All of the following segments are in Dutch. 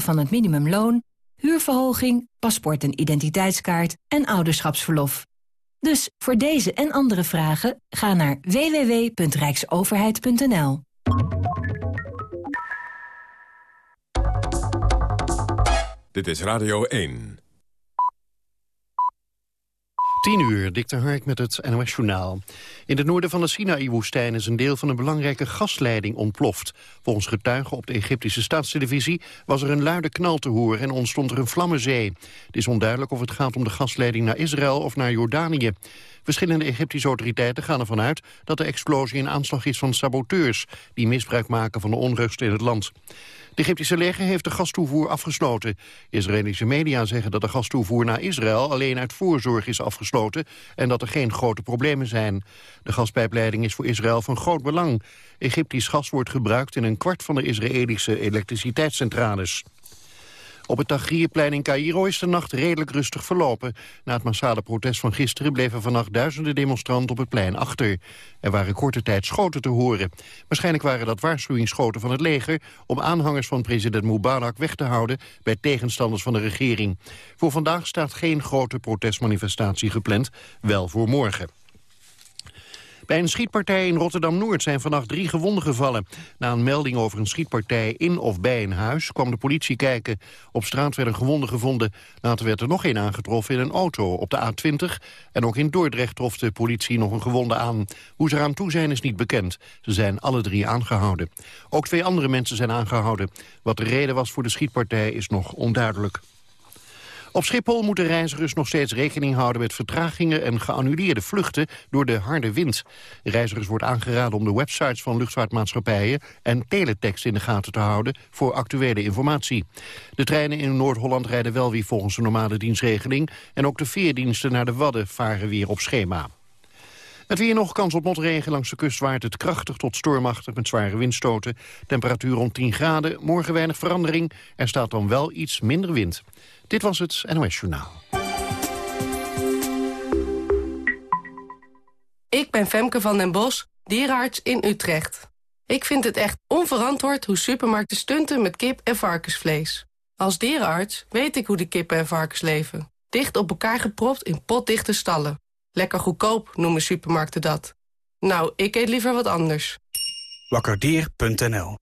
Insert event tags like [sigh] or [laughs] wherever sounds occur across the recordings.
van het minimumloon, huurverhoging, paspoort en identiteitskaart en ouderschapsverlof. Dus voor deze en andere vragen ga naar www.rijksoverheid.nl. Dit is Radio 1. 10 uur, Dikte Hark met het NOS Journaal. In het noorden van de Sinaï-woestijn is een deel van een belangrijke gasleiding ontploft. Volgens getuigen op de Egyptische staatstelevisie was er een luide knal te horen en ontstond er een vlammenzee. Het is onduidelijk of het gaat om de gasleiding naar Israël of naar Jordanië. Verschillende Egyptische autoriteiten gaan ervan uit dat de explosie een aanslag is van saboteurs die misbruik maken van de onrust in het land. De Egyptische leger heeft de gastoevoer afgesloten. Israëlische media zeggen dat de gastoevoer naar Israël alleen uit voorzorg is afgesloten en dat er geen grote problemen zijn. De gaspijpleiding is voor Israël van groot belang. Egyptisch gas wordt gebruikt in een kwart van de Israëlische elektriciteitscentrales. Op het Tahrirplein in Cairo is de nacht redelijk rustig verlopen. Na het massale protest van gisteren bleven vannacht duizenden demonstranten op het plein achter. Er waren korte tijd schoten te horen. Waarschijnlijk waren dat waarschuwingsschoten van het leger... om aanhangers van president Mubarak weg te houden bij tegenstanders van de regering. Voor vandaag staat geen grote protestmanifestatie gepland, wel voor morgen. Bij een schietpartij in Rotterdam-Noord zijn vannacht drie gewonden gevallen. Na een melding over een schietpartij in of bij een huis kwam de politie kijken. Op straat werden gewonden gevonden. Later werd er nog één aangetroffen in een auto op de A20. En ook in Dordrecht trof de politie nog een gewonde aan. Hoe ze eraan toe zijn is niet bekend. Ze zijn alle drie aangehouden. Ook twee andere mensen zijn aangehouden. Wat de reden was voor de schietpartij is nog onduidelijk. Op Schiphol moeten reizigers nog steeds rekening houden met vertragingen en geannuleerde vluchten door de harde wind. Reizigers wordt aangeraden om de websites van luchtvaartmaatschappijen en teletext in de gaten te houden voor actuele informatie. De treinen in Noord-Holland rijden wel weer volgens de normale dienstregeling en ook de veerdiensten naar de Wadden varen weer op schema. Het weer nog kans op motregen langs de kust waait het krachtig tot stormachtig met zware windstoten. Temperatuur rond 10 graden, morgen weinig verandering. Er staat dan wel iets minder wind. Dit was het NOS Journaal. Ik ben Femke van den Bos, dierenarts in Utrecht. Ik vind het echt onverantwoord hoe supermarkten stunten met kip en varkensvlees. Als dierenarts weet ik hoe de kippen en varkens leven. Dicht op elkaar gepropt in potdichte stallen. Lekker goedkoop noemen supermarkten dat. Nou, ik eet liever wat anders. Wakkerdier.nl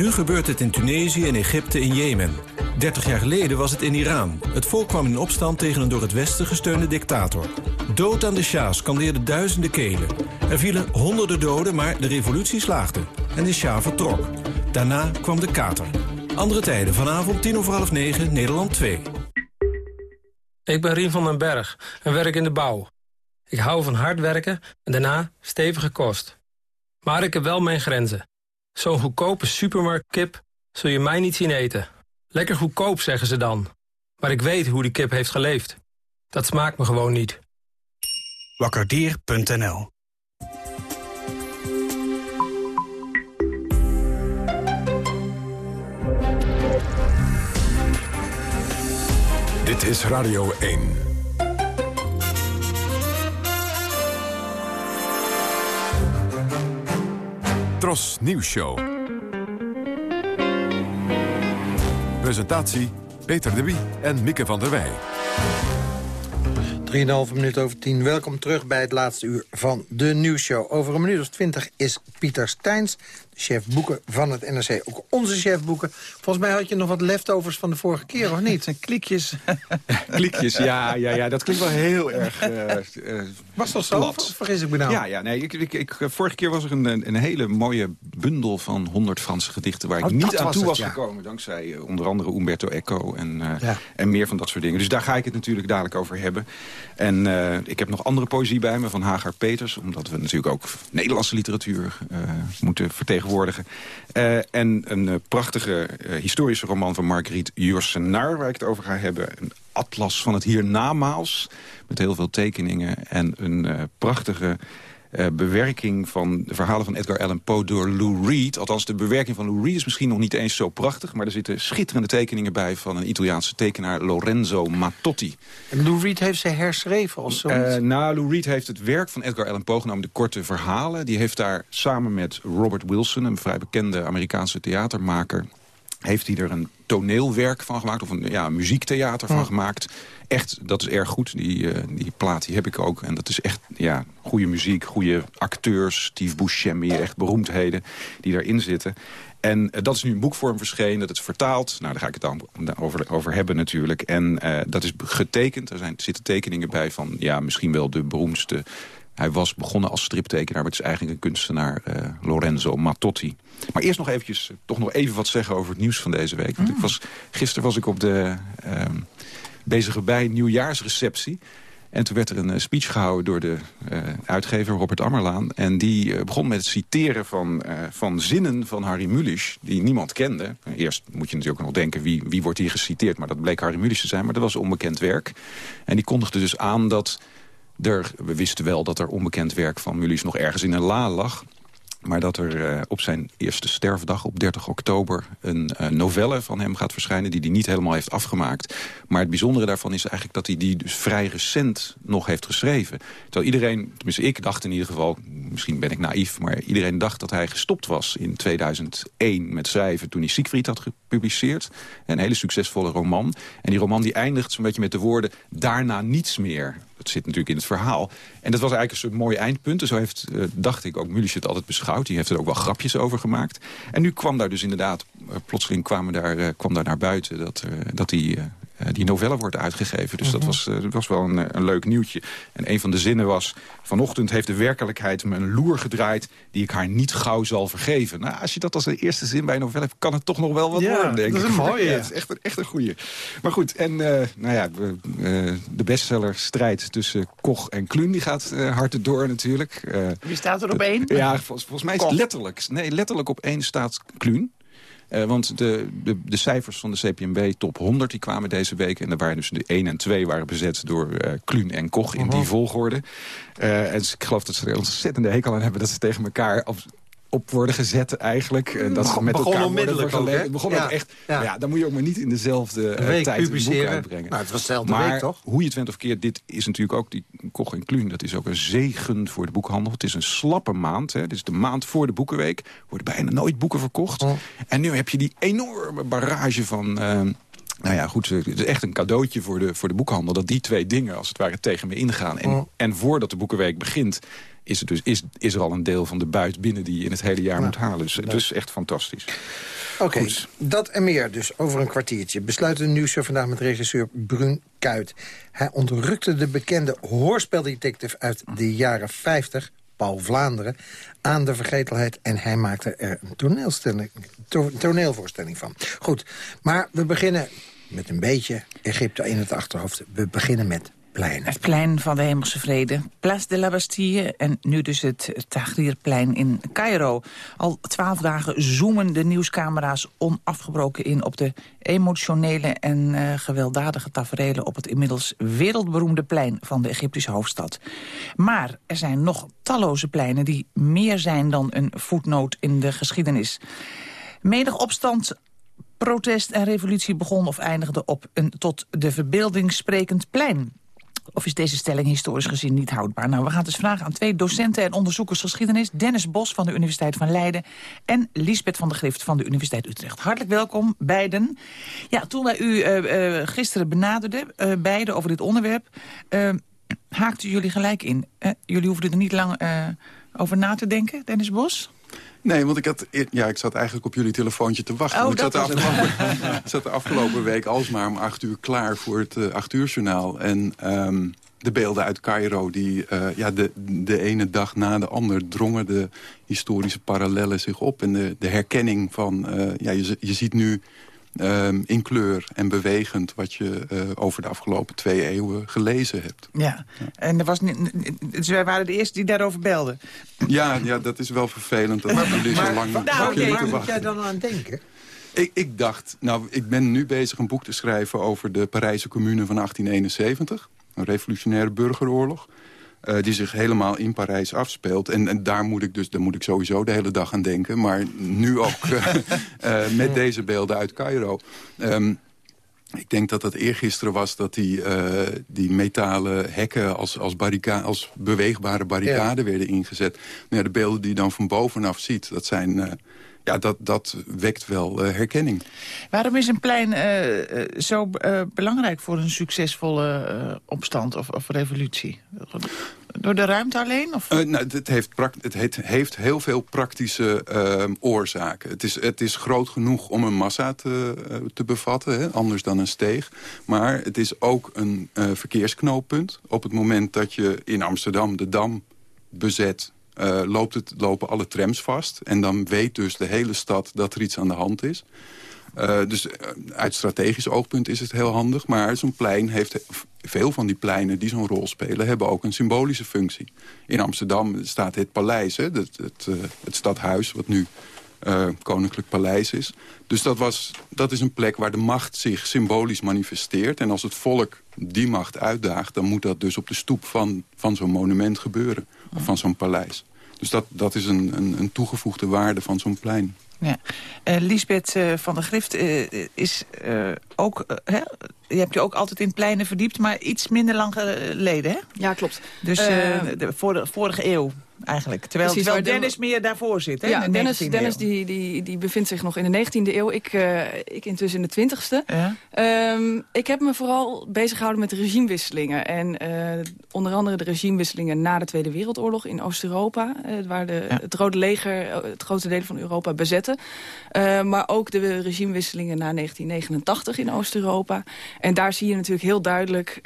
Nu gebeurt het in Tunesië, in Egypte, in Jemen. 30 jaar geleden was het in Iran. Het volk kwam in opstand tegen een door het Westen gesteunde dictator. Dood aan de Shah scandeerde duizenden kelen. Er vielen honderden doden, maar de revolutie slaagde. En de Shah vertrok. Daarna kwam de kater. Andere tijden, vanavond tien over half negen, Nederland 2. Ik ben Rien van den Berg en werk in de bouw. Ik hou van hard werken en daarna stevige kost. Maar ik heb wel mijn grenzen. Zo'n goedkope supermarktkip zul je mij niet zien eten. Lekker goedkoop, zeggen ze dan. Maar ik weet hoe die kip heeft geleefd. Dat smaakt me gewoon niet. Wakkerdier.nl Dit is Radio 1. Tros Nieuws Show. Presentatie Peter de Wie en Mieke van der Wij. 3,5 minuut over 10. Welkom terug bij het laatste uur van de nieuwsshow. Over een minuut of 20 is Pieter Steins, chef boeken van het NRC. Ook onze chef boeken. Volgens mij had je nog wat leftovers van de vorige keer, of niet? [laughs] Klikjes. [laughs] Klikjes, ja, ja, ja. Dat klinkt wel heel erg uh, Was dat zo? vergis ik me nou? Ja, ja nee, ik, ik, ik, vorige keer was er een, een hele mooie bundel van 100 Franse gedichten... waar ik oh, niet aan toe was gekomen. Dankzij uh, onder andere Umberto Eco en, uh, en meer van dat soort dingen. Dus daar ga ik het natuurlijk dadelijk over hebben. En ik heb nog andere poëzie bij me van Hagar Peters. Omdat we natuurlijk ook Nederlandse literatuur moeten vertegenwoordigen uh, en een uh, prachtige uh, historische roman van Marguerite Yourcenar... waar ik het over ga hebben. Een atlas van het hiernamaals. Met heel veel tekeningen. En een prachtige uh, bewerking van de verhalen van Edgar Allan Poe door Lou Reed. Althans, de bewerking van Lou Reed is misschien nog niet eens zo prachtig... maar er zitten schitterende tekeningen bij van een Italiaanse tekenaar Lorenzo Mattotti. En Lou Reed heeft ze herschreven of zo? Uh, nou, Lou Reed heeft het werk van Edgar Allan Poe genomen, de korte verhalen. Die heeft daar samen met Robert Wilson, een vrij bekende Amerikaanse theatermaker heeft hij er een toneelwerk van gemaakt... of een ja, muziektheater van gemaakt. Echt, dat is erg goed. Die, uh, die plaat die heb ik ook. En dat is echt ja, goede muziek, goede acteurs. Steve Buscemi, echt beroemdheden die daarin zitten. En uh, dat is nu in boekvorm verschenen, dat is vertaald. Nou, daar ga ik het dan over, over hebben natuurlijk. En uh, dat is getekend, er zijn, zitten tekeningen bij van... ja, misschien wel de beroemdste hij was begonnen als striptekenaar, maar het is eigenlijk een kunstenaar, uh, Lorenzo Mattotti. Maar eerst nog eventjes, toch nog even wat zeggen over het nieuws van deze week. Want ik mm. was, gisteren was ik op de uh, bezige bij nieuwjaarsreceptie. En toen werd er een speech gehouden door de uitgever Robert Ammerlaan. En die begon met het citeren van, van zinnen van Harry Mulisch, die niemand kende. Eerst moet je natuurlijk nog denken, wie, wie wordt hier geciteerd? Maar dat bleek Harry Mulisch te zijn, maar dat was onbekend werk. En die kondigde dus aan dat er, we wisten wel dat er onbekend werk van Mulisch nog ergens in een la lag. Maar dat er uh, op zijn eerste sterfdag op 30 oktober... een uh, novelle van hem gaat verschijnen die hij niet helemaal heeft afgemaakt. Maar het bijzondere daarvan is eigenlijk dat hij die dus vrij recent nog heeft geschreven. Terwijl iedereen, tenminste ik dacht in ieder geval... misschien ben ik naïef, maar iedereen dacht dat hij gestopt was in 2001 met schrijven... toen hij Siegfried had gepubliceerd. Een hele succesvolle roman. En die roman die eindigt zo'n beetje met de woorden... daarna niets meer. Dat zit natuurlijk in het verhaal. En dat was eigenlijk een soort mooi eindpunt. zo heeft, uh, dacht ik, ook Mulisch het altijd beschouwd. Die heeft er ook wel grapjes over gemaakt. En nu kwam daar dus inderdaad, uh, plotseling kwamen daar, uh, kwam daar naar buiten... dat, dat uh, die novelle wordt uitgegeven. Dus dat, mhm. was, uh, was wel een, een, leuk nieuwtje. En een van de zinnen was... vanochtend heeft de werkelijkheid me een loer gedraaid... die ik haar niet gauw zal vergeven. Nou, als je dat als de eerste zin bij een novelle hebt... kan het toch nog wel wat ja, worden, denk dat is een [laughs] mooie. Ja, is echt, echt een goeie. Maar goed, en uh, nou ja, de bestseller strijd tussen Koch en Kluun... die gaat hard door natuurlijk. Wie staat er op één? Ja, volgens, volgens mij is het letterlijk... Nee, letterlijk op één staat Kluun. Uh, want de, de, de, cijfers van de CPMB top 100 die kwamen deze week. En er waren dus de 1 en 2 waren bezet door uh, Kluun en Koch in die volgorde. Uh, en ik geloof dat ze er ontzettende hekel aan hebben dat ze tegen elkaar op worden gezet eigenlijk. En dat ze met begon elkaar onmiddellijk worden Het begon ja. ook echt. Ja. ja. dan moet je ook maar niet in dezelfde uh, tijd publiceren. een boek uitbrengen. Nou, het was dezelfde maar week, toch? hoe je het went of keert, dit is natuurlijk ook die Koch en Kluun. Dat is ook een zegen voor de boekhandel. Het is een slappe maand. Hè. Dit is de maand voor de boekenweek. Worden bijna nooit boeken verkocht. Oh. En nu heb je die enorme barrage van... Uh, nou ja, goed, het is echt een cadeautje voor de, voor de boekhandel... dat die twee dingen als het ware tegen me ingaan. En, oh. en voordat de Boekenweek begint is, het dus, is, is er al een deel van de buit binnen die je in het hele jaar moet halen. Dus, dus echt fantastisch. Oké, okay, dat en meer dus over een kwartiertje. Besluiten de nieuwsshow vandaag met regisseur Brun Kuit. Hij ontrukte de bekende hoorspel-detective uit de jaren 50... Paul Vlaanderen, aan de vergetelheid. En hij maakte er een to, toneelvoorstelling van. Goed, maar we beginnen met een beetje Egypte in het achterhoofd. We beginnen met plein. Het plein van de Hemelse Vrede. Place de la Bastille en nu dus het Tahrirplein in Cairo. Al twaalf dagen zoomen de nieuwscamera's onafgebroken in... op de emotionele en uh, gewelddadige taferelen... op het inmiddels wereldberoemde plein van de Egyptische hoofdstad. Maar er zijn nog talloze pleinen die meer zijn dan een voetnoot in de geschiedenis. Menig opstand protest en revolutie begon of eindigde op een tot de verbeelding sprekend plein. Of is deze stelling historisch gezien niet houdbaar? Nou, we gaan dus vragen aan twee docenten en onderzoekers geschiedenis. Dennis Bos van de Universiteit van Leiden en Liesbeth van der Grift van de Universiteit Utrecht. Hartelijk welkom, beiden. Ja, toen wij u uh, uh, gisteren benaderden, uh, beiden over dit onderwerp... haakten jullie gelijk in. jullie hoefden er niet lang over na te denken, Dennis Bos? Nee, want ik, had, ja, ik zat eigenlijk op jullie telefoontje te wachten. Oh, ik zat de, afgelopen, zat de afgelopen week alsmaar om acht uur klaar voor het uh, acht uur journaal. En um, de beelden uit Cairo, die uh, ja, de, de ene dag na de ander drongen de historische parallellen zich op. En de, de herkenning van, uh, ja, je, je ziet nu Um, in kleur en bewegend... wat je uh, over de afgelopen twee eeuwen gelezen hebt. Ja, ja. en er was dus wij waren de eerste die daarover belden. Ja, ja dat is wel vervelend dat jullie zo lang nou, Waar moet jij dan aan denken? Ik, ik, dacht, nou, ik ben nu bezig een boek te schrijven... over de Parijse commune van 1871. Een revolutionaire burgeroorlog. Uh, die zich helemaal in Parijs afspeelt. En, en, daar, moet ik dus, daar moet ik sowieso de hele dag aan denken. Maar nu ook uh, [laughs] uh, met deze beelden uit Cairo. Um, ik denk dat dat eergisteren was dat die, die metalen hekken als, als, als beweegbare barricade ja. werden ingezet. Nou ja, de beelden die je dan van bovenaf ziet, dat zijn ja, dat, dat wekt wel herkenning. Waarom is een plein zo belangrijk voor een succesvolle opstand of, of revolutie? Door de ruimte alleen? Of? Uh, nou, het, heeft het heeft, heeft heel veel praktische uh, oorzaken. Het is, het is groot genoeg om een massa te, uh, te bevatten, hè, anders dan een steeg. Maar het is ook een verkeersknooppunt. Op het moment dat je in Amsterdam de Dam bezet... loopt het, lopen alle trams vast. En dan weet dus de hele stad dat er iets aan de hand is. Uh, dus uh, uit strategisch oogpunt is het heel handig. Maar zo'n plein heeft... Veel van die pleinen die zo'n rol spelen... hebben ook een symbolische functie. In Amsterdam staat het paleis, hè, het, het, het stadhuis... wat nu Koninklijk Paleis is. Dus dat, was, dat is een plek waar de macht zich symbolisch manifesteert. En als het volk die macht uitdaagt... dan moet dat dus op de stoep van, van zo'n monument gebeuren. Van zo'n paleis. Dus dat, dat is een, een, een toegevoegde waarde van zo'n plein. Ja. Uh, Lisbeth uh, van der Grift uh, is ook... je hebt je ook altijd in pleinen verdiept, maar iets minder lang geleden, hè? Ja, klopt. Dus de, voor de vorige eeuw eigenlijk. Terwijl, Precies, terwijl Dennis meer daarvoor zit. Hè, ja, Dennis, Dennis die, die, die bevindt zich nog in de 19e eeuw. Ik, uh, ik intussen in de 20e. Ja. Um, ik heb me vooral bezig gehouden met regimewisselingen. En uh, onder andere de regimewisselingen na de Tweede Wereldoorlog in Oost-Europa. Uh, waar de, ja. het Rode Leger het grootste deel van Europa bezette. maar ook de regimewisselingen na 1989 in Oost-Europa. En daar zie je natuurlijk heel duidelijk...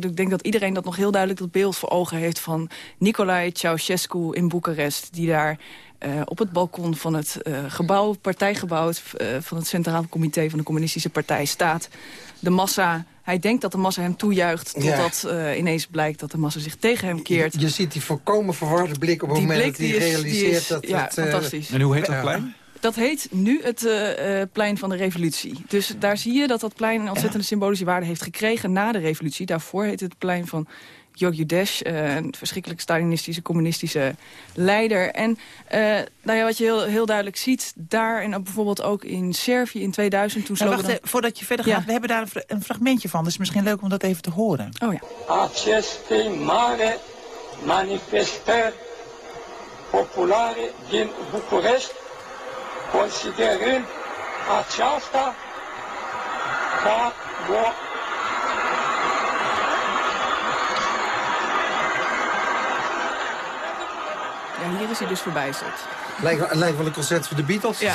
ik denk dat iedereen dat nog heel duidelijk dat beeld voor ogen heeft... van Nicolae Ceausescu in Boekarest... die daar uh, op het balkon van het uh, gebouw, partijgebouw... Uh, van het Centraal Comité van de Communistische Partij staat. De massa... Hij denkt dat de massa hem toejuicht, totdat ja. ineens blijkt dat de massa zich tegen hem keert. Je, je ziet die volkomen verwarde blik op het moment dat hij realiseert is, dat ja, het... fantastisch. En hoe heet dat plein? Dat heet nu het uh, plein van de revolutie. Dus daar zie je dat dat plein een ontzettende symbolische waarde heeft gekregen na de revolutie. Daarvoor heet het plein van Jogjudesh, uh, een verschrikkelijk Stalinistische, communistische leider. En uh, nou ja, wat je heel, heel duidelijk ziet, daar en bijvoorbeeld ook in Servië in 2000... Toen nou, wacht, dan... voordat je verder gaat, ja. we hebben daar een fragmentje van. Dus misschien leuk om dat even te horen. Oh ja. Aceste mare manifestări populare din București, considerând aceasta ca o Ja, hier is hij dus verbijsterd. Lijkt, lijkt wel een concert voor de Beatles. Ja.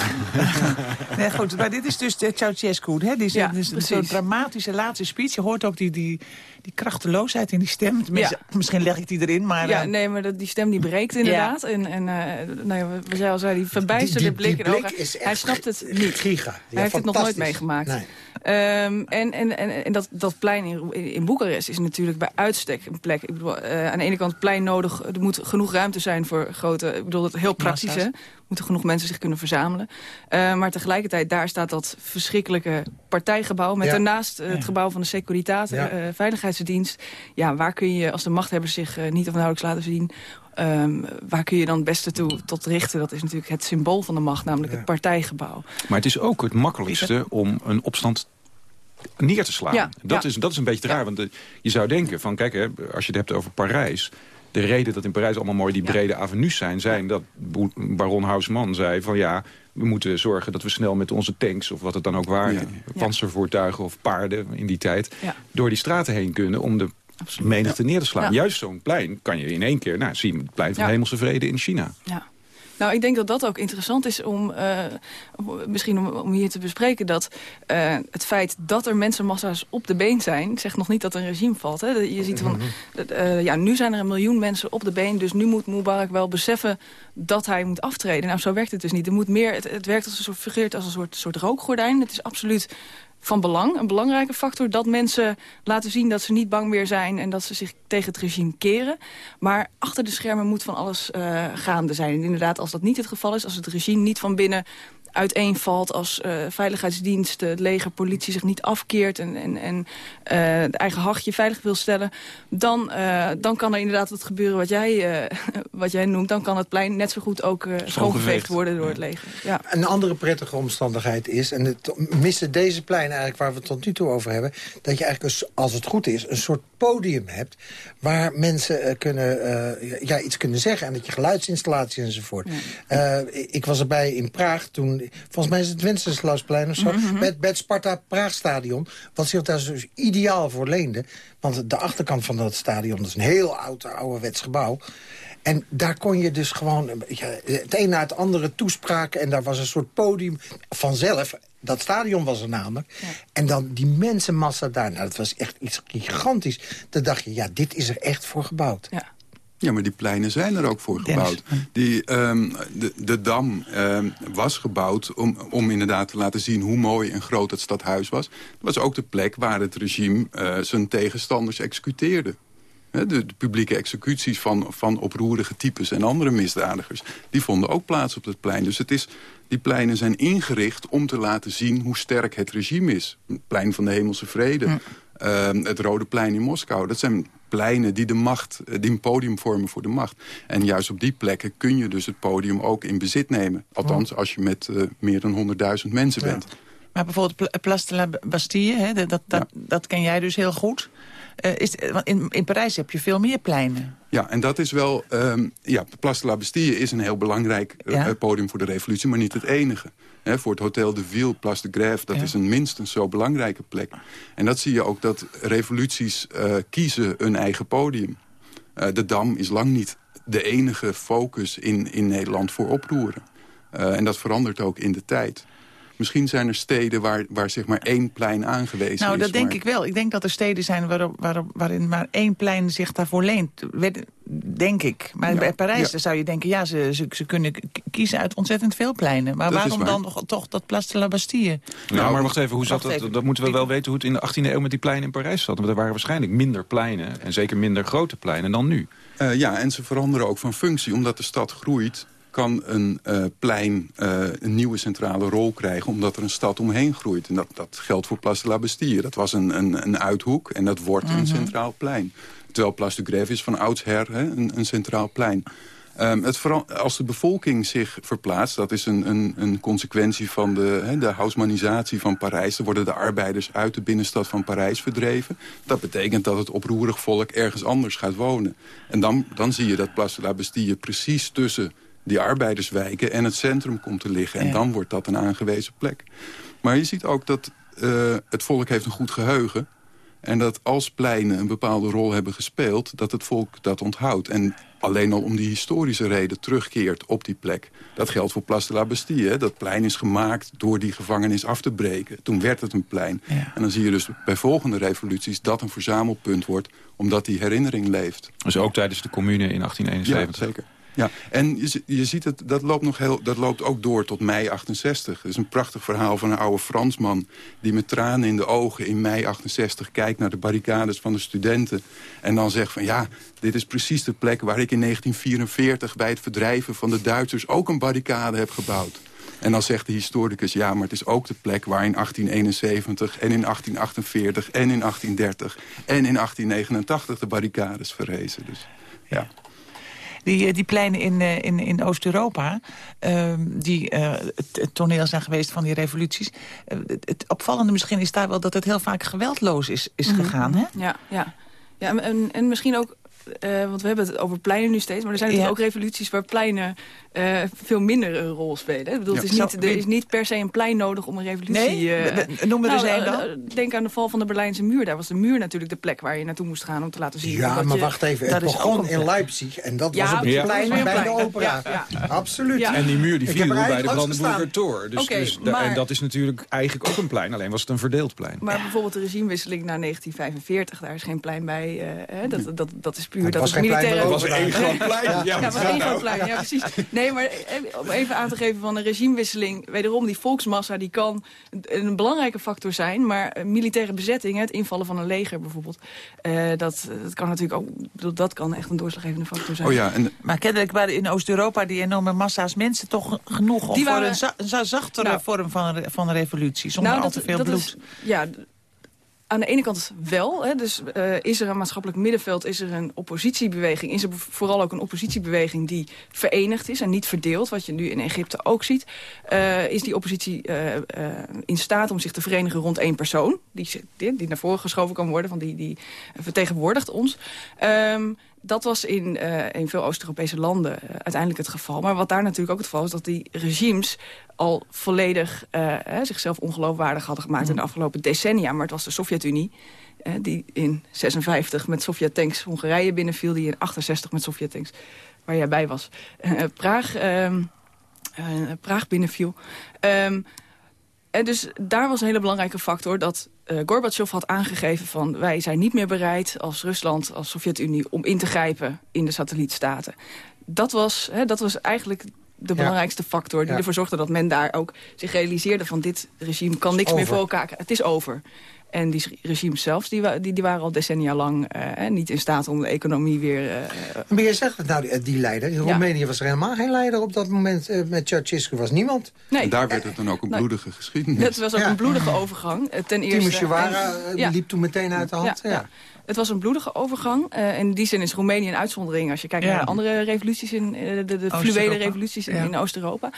[laughs] nee, goed, maar dit is dus de Ceausescu. Hè? Die is, ja, is een dramatische laatste speech. Je hoort ook die, die, die krachteloosheid in die stem. Ja. Misschien leg ik die erin, maar... Ja, uh... nee, maar dat, die stem die breekt inderdaad. Ja. En, en uh, nou ja, we zeiden al, zei, die verbijsterde die, blik, die in ogen. Hij snapt het niet. Giga. hij heeft het nog nooit meegemaakt. Nee. Um, en en, en, en dat, dat plein in, in Boekarest is natuurlijk bij uitstek een plek. Ik bedoel, uh, aan de ene kant plein nodig. Er moet genoeg ruimte zijn voor grote... Ik bedoel, dat heel praktisch, hè? moeten genoeg mensen zich kunnen verzamelen. Uh, maar tegelijkertijd, daar staat dat verschrikkelijke partijgebouw... met ja. daarnaast uh, het gebouw van de Securitate, ja. Veiligheidsdienst. Ja, waar kun je, als de machthebbers zich niet of nauwelijks laten zien... Um, waar kun je dan het beste toe tot richten? Dat is natuurlijk het symbool van de macht, namelijk ja. het partijgebouw. Maar het is ook het makkelijkste om een opstand neer te slaan. Ja, dat, ja. Is, dat is een beetje raar, want de, je zou denken van... kijk, hè, als je het hebt over Parijs... de reden dat in Parijs allemaal mooi die brede avenues zijn... zijn dat baron Haussmann zei van ja... we moeten zorgen dat we snel met onze tanks... of wat het dan ook waren, panzervoertuigen of paarden in die tijd... door die straten heen kunnen om de Absoluut. menigte neer te slaan. Juist zo'n plein kan je in één keer... nou, zie je het plein van Hemelse Vrede in China. Ja. Nou, ik denk dat dat ook interessant is om, uh, misschien om, om, hier te bespreken... dat uh, het feit dat er mensenmassa's op de been zijn... zegt nog niet dat een regime valt. Hè? Je ziet van, uh, ja, nu zijn er een miljoen mensen op de been... dus nu moet Mubarak wel beseffen dat hij moet aftreden. Nou, zo werkt het dus niet. Er moet meer, het, het werkt als een soort, als een soort, soort rookgordijn. Het is absoluut van belang, een belangrijke factor... dat mensen laten zien dat ze niet bang meer zijn... en dat ze zich tegen het regime keren. Maar achter de schermen moet van alles uh, gaande zijn. En inderdaad, als dat niet het geval is... als het regime niet van binnen uiteenvalt als uh, veiligheidsdiensten, het leger, politie zich niet afkeert en, en, en uh, het eigen hachje veilig wil stellen, dan, uh, dan kan er inderdaad wat gebeuren wat jij, [laughs] wat jij noemt. Dan kan het plein net zo goed ook schoongeveegd worden door het leger. Ja. Een andere prettige omstandigheid is, en het missen deze pleinen eigenlijk waar we het tot nu toe over hebben, dat je eigenlijk, als het goed is, een soort podium hebt waar mensen kunnen, ja, iets kunnen zeggen en dat je geluidsinstallaties enzovoort. Ja. ik was erbij in Praag toen volgens mij is het Wenceslausplein of zo... Mm bij, het Sparta Praagstadion, wat zich daar dus ideaal voor leende. Want de achterkant van dat stadion, dat is een heel oud, ouderwets gebouw... En daar kon je dus gewoon ja, het een na het andere toespraken... en daar was een soort podium vanzelf. Dat stadion was er namelijk. En dan die mensenmassa daar. Nou, dat was echt iets gigantisch. Dan dacht je, ja, dit is er echt voor gebouwd. Ja. Ja, maar die pleinen zijn er ook voor gebouwd. Die, um, de, de Dam um, was gebouwd om, om inderdaad te laten zien... hoe mooi en groot het stadhuis was. Dat was ook de plek waar het regime uh, zijn tegenstanders executeerde. De, de, publieke executies van, van oproerige types en andere misdadigers... die vonden ook plaats op het plein. Dus het is, die pleinen zijn ingericht om te laten zien hoe sterk het regime is. Het plein van de Hemelse Vrede, ja. uh, het Rode Plein in Moskou. Dat zijn pleinen die, de macht, eh, die een podium vormen voor de macht. En juist op die plekken kun je dus het podium ook in bezit nemen. Althans, als je met uh, meer dan 100.000 mensen bent. Maar bijvoorbeeld Place de la Bastille, hè, dat, dat, ja. dat ken jij dus heel goed. Uh, is, want in, in Parijs heb je veel meer pleinen. Ja, en dat is wel... Um, ja, Place de la Bastille is een heel belangrijk ja? uh, podium voor de revolutie... maar niet het enige. He, voor het Hotel de Ville, Place de Grève... dat ja. is een minstens zo belangrijke plek. En dat zie je ook dat revoluties uh, kiezen een eigen podium. Uh, de Dam is lang niet de enige focus in, in Nederland voor oproeren. Uh, en dat verandert ook in de tijd. Misschien zijn er steden waar, waar zeg maar één plein aangewezen nou, is. Nou, dat denk maar... ik wel. Ik denk dat er steden zijn waarop, waarop, waarin maar één plein zich daarvoor leent. Denk ik. Maar ja, bij Parijs ja. zou je denken... ja, ze, ze, ze, kunnen kiezen uit ontzettend veel pleinen. Maar dat waarom dan nog, toch dat Place de la Bastille? Nou, maar wacht even, hoe zat dat? Dat moeten we wel weten hoe het in de 18e eeuw met die pleinen in Parijs zat. Want er waren waarschijnlijk minder pleinen. En zeker minder grote pleinen dan nu. Uh, ja, en ze veranderen ook van functie. Omdat de stad groeit kan een uh, plein uh, een nieuwe centrale rol krijgen... omdat er een stad omheen groeit. En dat, dat geldt voor Place de la Bastille. Dat was een, een, een uithoek en dat wordt mm -hmm. een centraal plein. Terwijl Place de Grève is van oudsher hè, een, een centraal plein. Um, het als de bevolking zich verplaatst, dat is een, een, een consequentie van de, he, de hausmanisatie van Parijs. Er worden de arbeiders uit de binnenstad van Parijs verdreven. Dat betekent dat het oproerig volk ergens anders gaat wonen. En dan, dan zie je dat Place de la Bastille precies tussen die arbeiderswijken en het centrum komt te liggen. En ja. dan wordt dat een aangewezen plek. Maar je ziet ook dat uh, het volk heeft een goed geheugen. En dat als pleinen een bepaalde rol hebben gespeeld... dat het volk dat onthoudt. En alleen al om die historische reden terugkeert op die plek. Dat geldt voor Place de la Bastille. Hè? Dat plein is gemaakt door die gevangenis af te breken. Toen werd het een plein. Ja. En dan zie je dus bij volgende revoluties dat een verzamelpunt wordt... omdat die herinnering leeft. Dus ook tijdens de commune in 1871? Ja, zeker. Ja, en je, je ziet het, dat loopt, nog heel, dat loopt ook door tot mei 68. Het is een prachtig verhaal van een oude Fransman... die met tranen in de ogen in mei 68 kijkt naar de barricades van de studenten... en dan zegt van ja, dit is precies de plek waar ik in 1944... bij het verdrijven van de Duitsers ook een barricade heb gebouwd. En dan zegt de historicus, ja, maar het is ook de plek waar in 1871 en in 1848 en in 1830 en in 1889 de barricades verrezen. Dus ja. Die, die pleinen in, in, in Oost-Europa, uh, die uh, het, toneel zijn geweest van die revoluties. Het, het, opvallende misschien is daar wel dat het heel vaak geweldloos is, is mm -hmm. gegaan. Hè? Ja, ja. ja en, en misschien ook uh, want we hebben het over pleinen nu steeds... maar er zijn natuurlijk ja. ook revoluties waar pleinen uh, veel minder een rol spelen. Ik bedoel, ja, het is niet, er is niet per se een plein nodig om een revolutie... Nee? Uh, Noem er nou, eens een dan. Denk aan de val van de Berlijnse muur. Daar was de muur natuurlijk de plek waar je naartoe moest gaan... om te laten zien... Ja, maar je, wacht even. Het begon in Leipzig en dat ja, was op het ja, plein bij plein. de opera. Absoluut. En die muur die viel bij de Brandenburger Tor. Dus, okay, dus maar, en dat is natuurlijk eigenlijk ook een plein. Alleen was het een verdeeld plein. Maar bijvoorbeeld de regimewisseling na 1945... daar is geen plein bij. Dat, dat, dat is puur... Dat is militair dat was één groot plein. Ja, ja, was één groot plein. Ja, precies. [laughs] Nee, maar om even aan te geven van een regimewisseling... wederom, die volksmassa die kan een belangrijke factor zijn... maar militaire bezetting, het invallen van een leger bijvoorbeeld... Uh, dat, dat kan natuurlijk ook dat kan echt een doorslaggevende factor zijn. Oh ja, en... Maar kennelijk waren in Oost-Europa die enorme massa's mensen toch genoeg... om die waren... voor een, za zachtere nou, vorm van, van een revolutie, zonder nou, al te veel bloed. Is, ja, aan de ene kant wel. Hè, dus uh, is er een maatschappelijk middenveld, is er een oppositiebeweging. Is er vooral ook een oppositiebeweging die verenigd is en niet verdeeld. Wat je nu in Egypte ook ziet. Uh, is die oppositie uh, in staat om zich te verenigen rond één persoon. Die, die, die naar voren geschoven kan worden. Van die, die vertegenwoordigt ons. Um, dat was in, uh, in veel Oost-Europese landen uh, uiteindelijk het geval. Maar wat daar natuurlijk ook het geval is... dat die regimes al volledig uh, zichzelf ongeloofwaardig hadden gemaakt... in de afgelopen decennia. Maar het was de Sovjet-Unie die in 56 met Sovjet-tanks Hongarije binnenviel... die in 68 met Sovjet-tanks, waar jij bij was, Praag, ehm, Praag binnenviel. Um, en dus daar was een hele belangrijke factor dat uh, Gorbachev had aangegeven van... wij zijn niet meer bereid als Rusland, als Sovjet-Unie... om in te grijpen in de satellietstaten. Dat was, hè, dat was eigenlijk de belangrijkste factor die ervoor zorgde dat men daar ook zich realiseerde van dit regime kan niks meer voor elkaar. Het is over. En die regimes zelfs, die, die, die waren al decennia lang uh, niet in staat om de economie weer... Uh, maar je zegt nou, die, die leider. In Roemenië was er helemaal geen leider op dat moment. Uh, met Ceausescu was niemand. Nee. En daar werd het dan ook een bloedige geschiedenis. Het was ook een bloedige overgang. Ten eerste, Timo liep toen meteen uit de hand. ja. Het was een bloedige overgang. Uh, in die zin is Roemenië een uitzondering... als je kijkt naar andere revoluties, in, uh, de, de fluwele revoluties in, in Oost-Europa.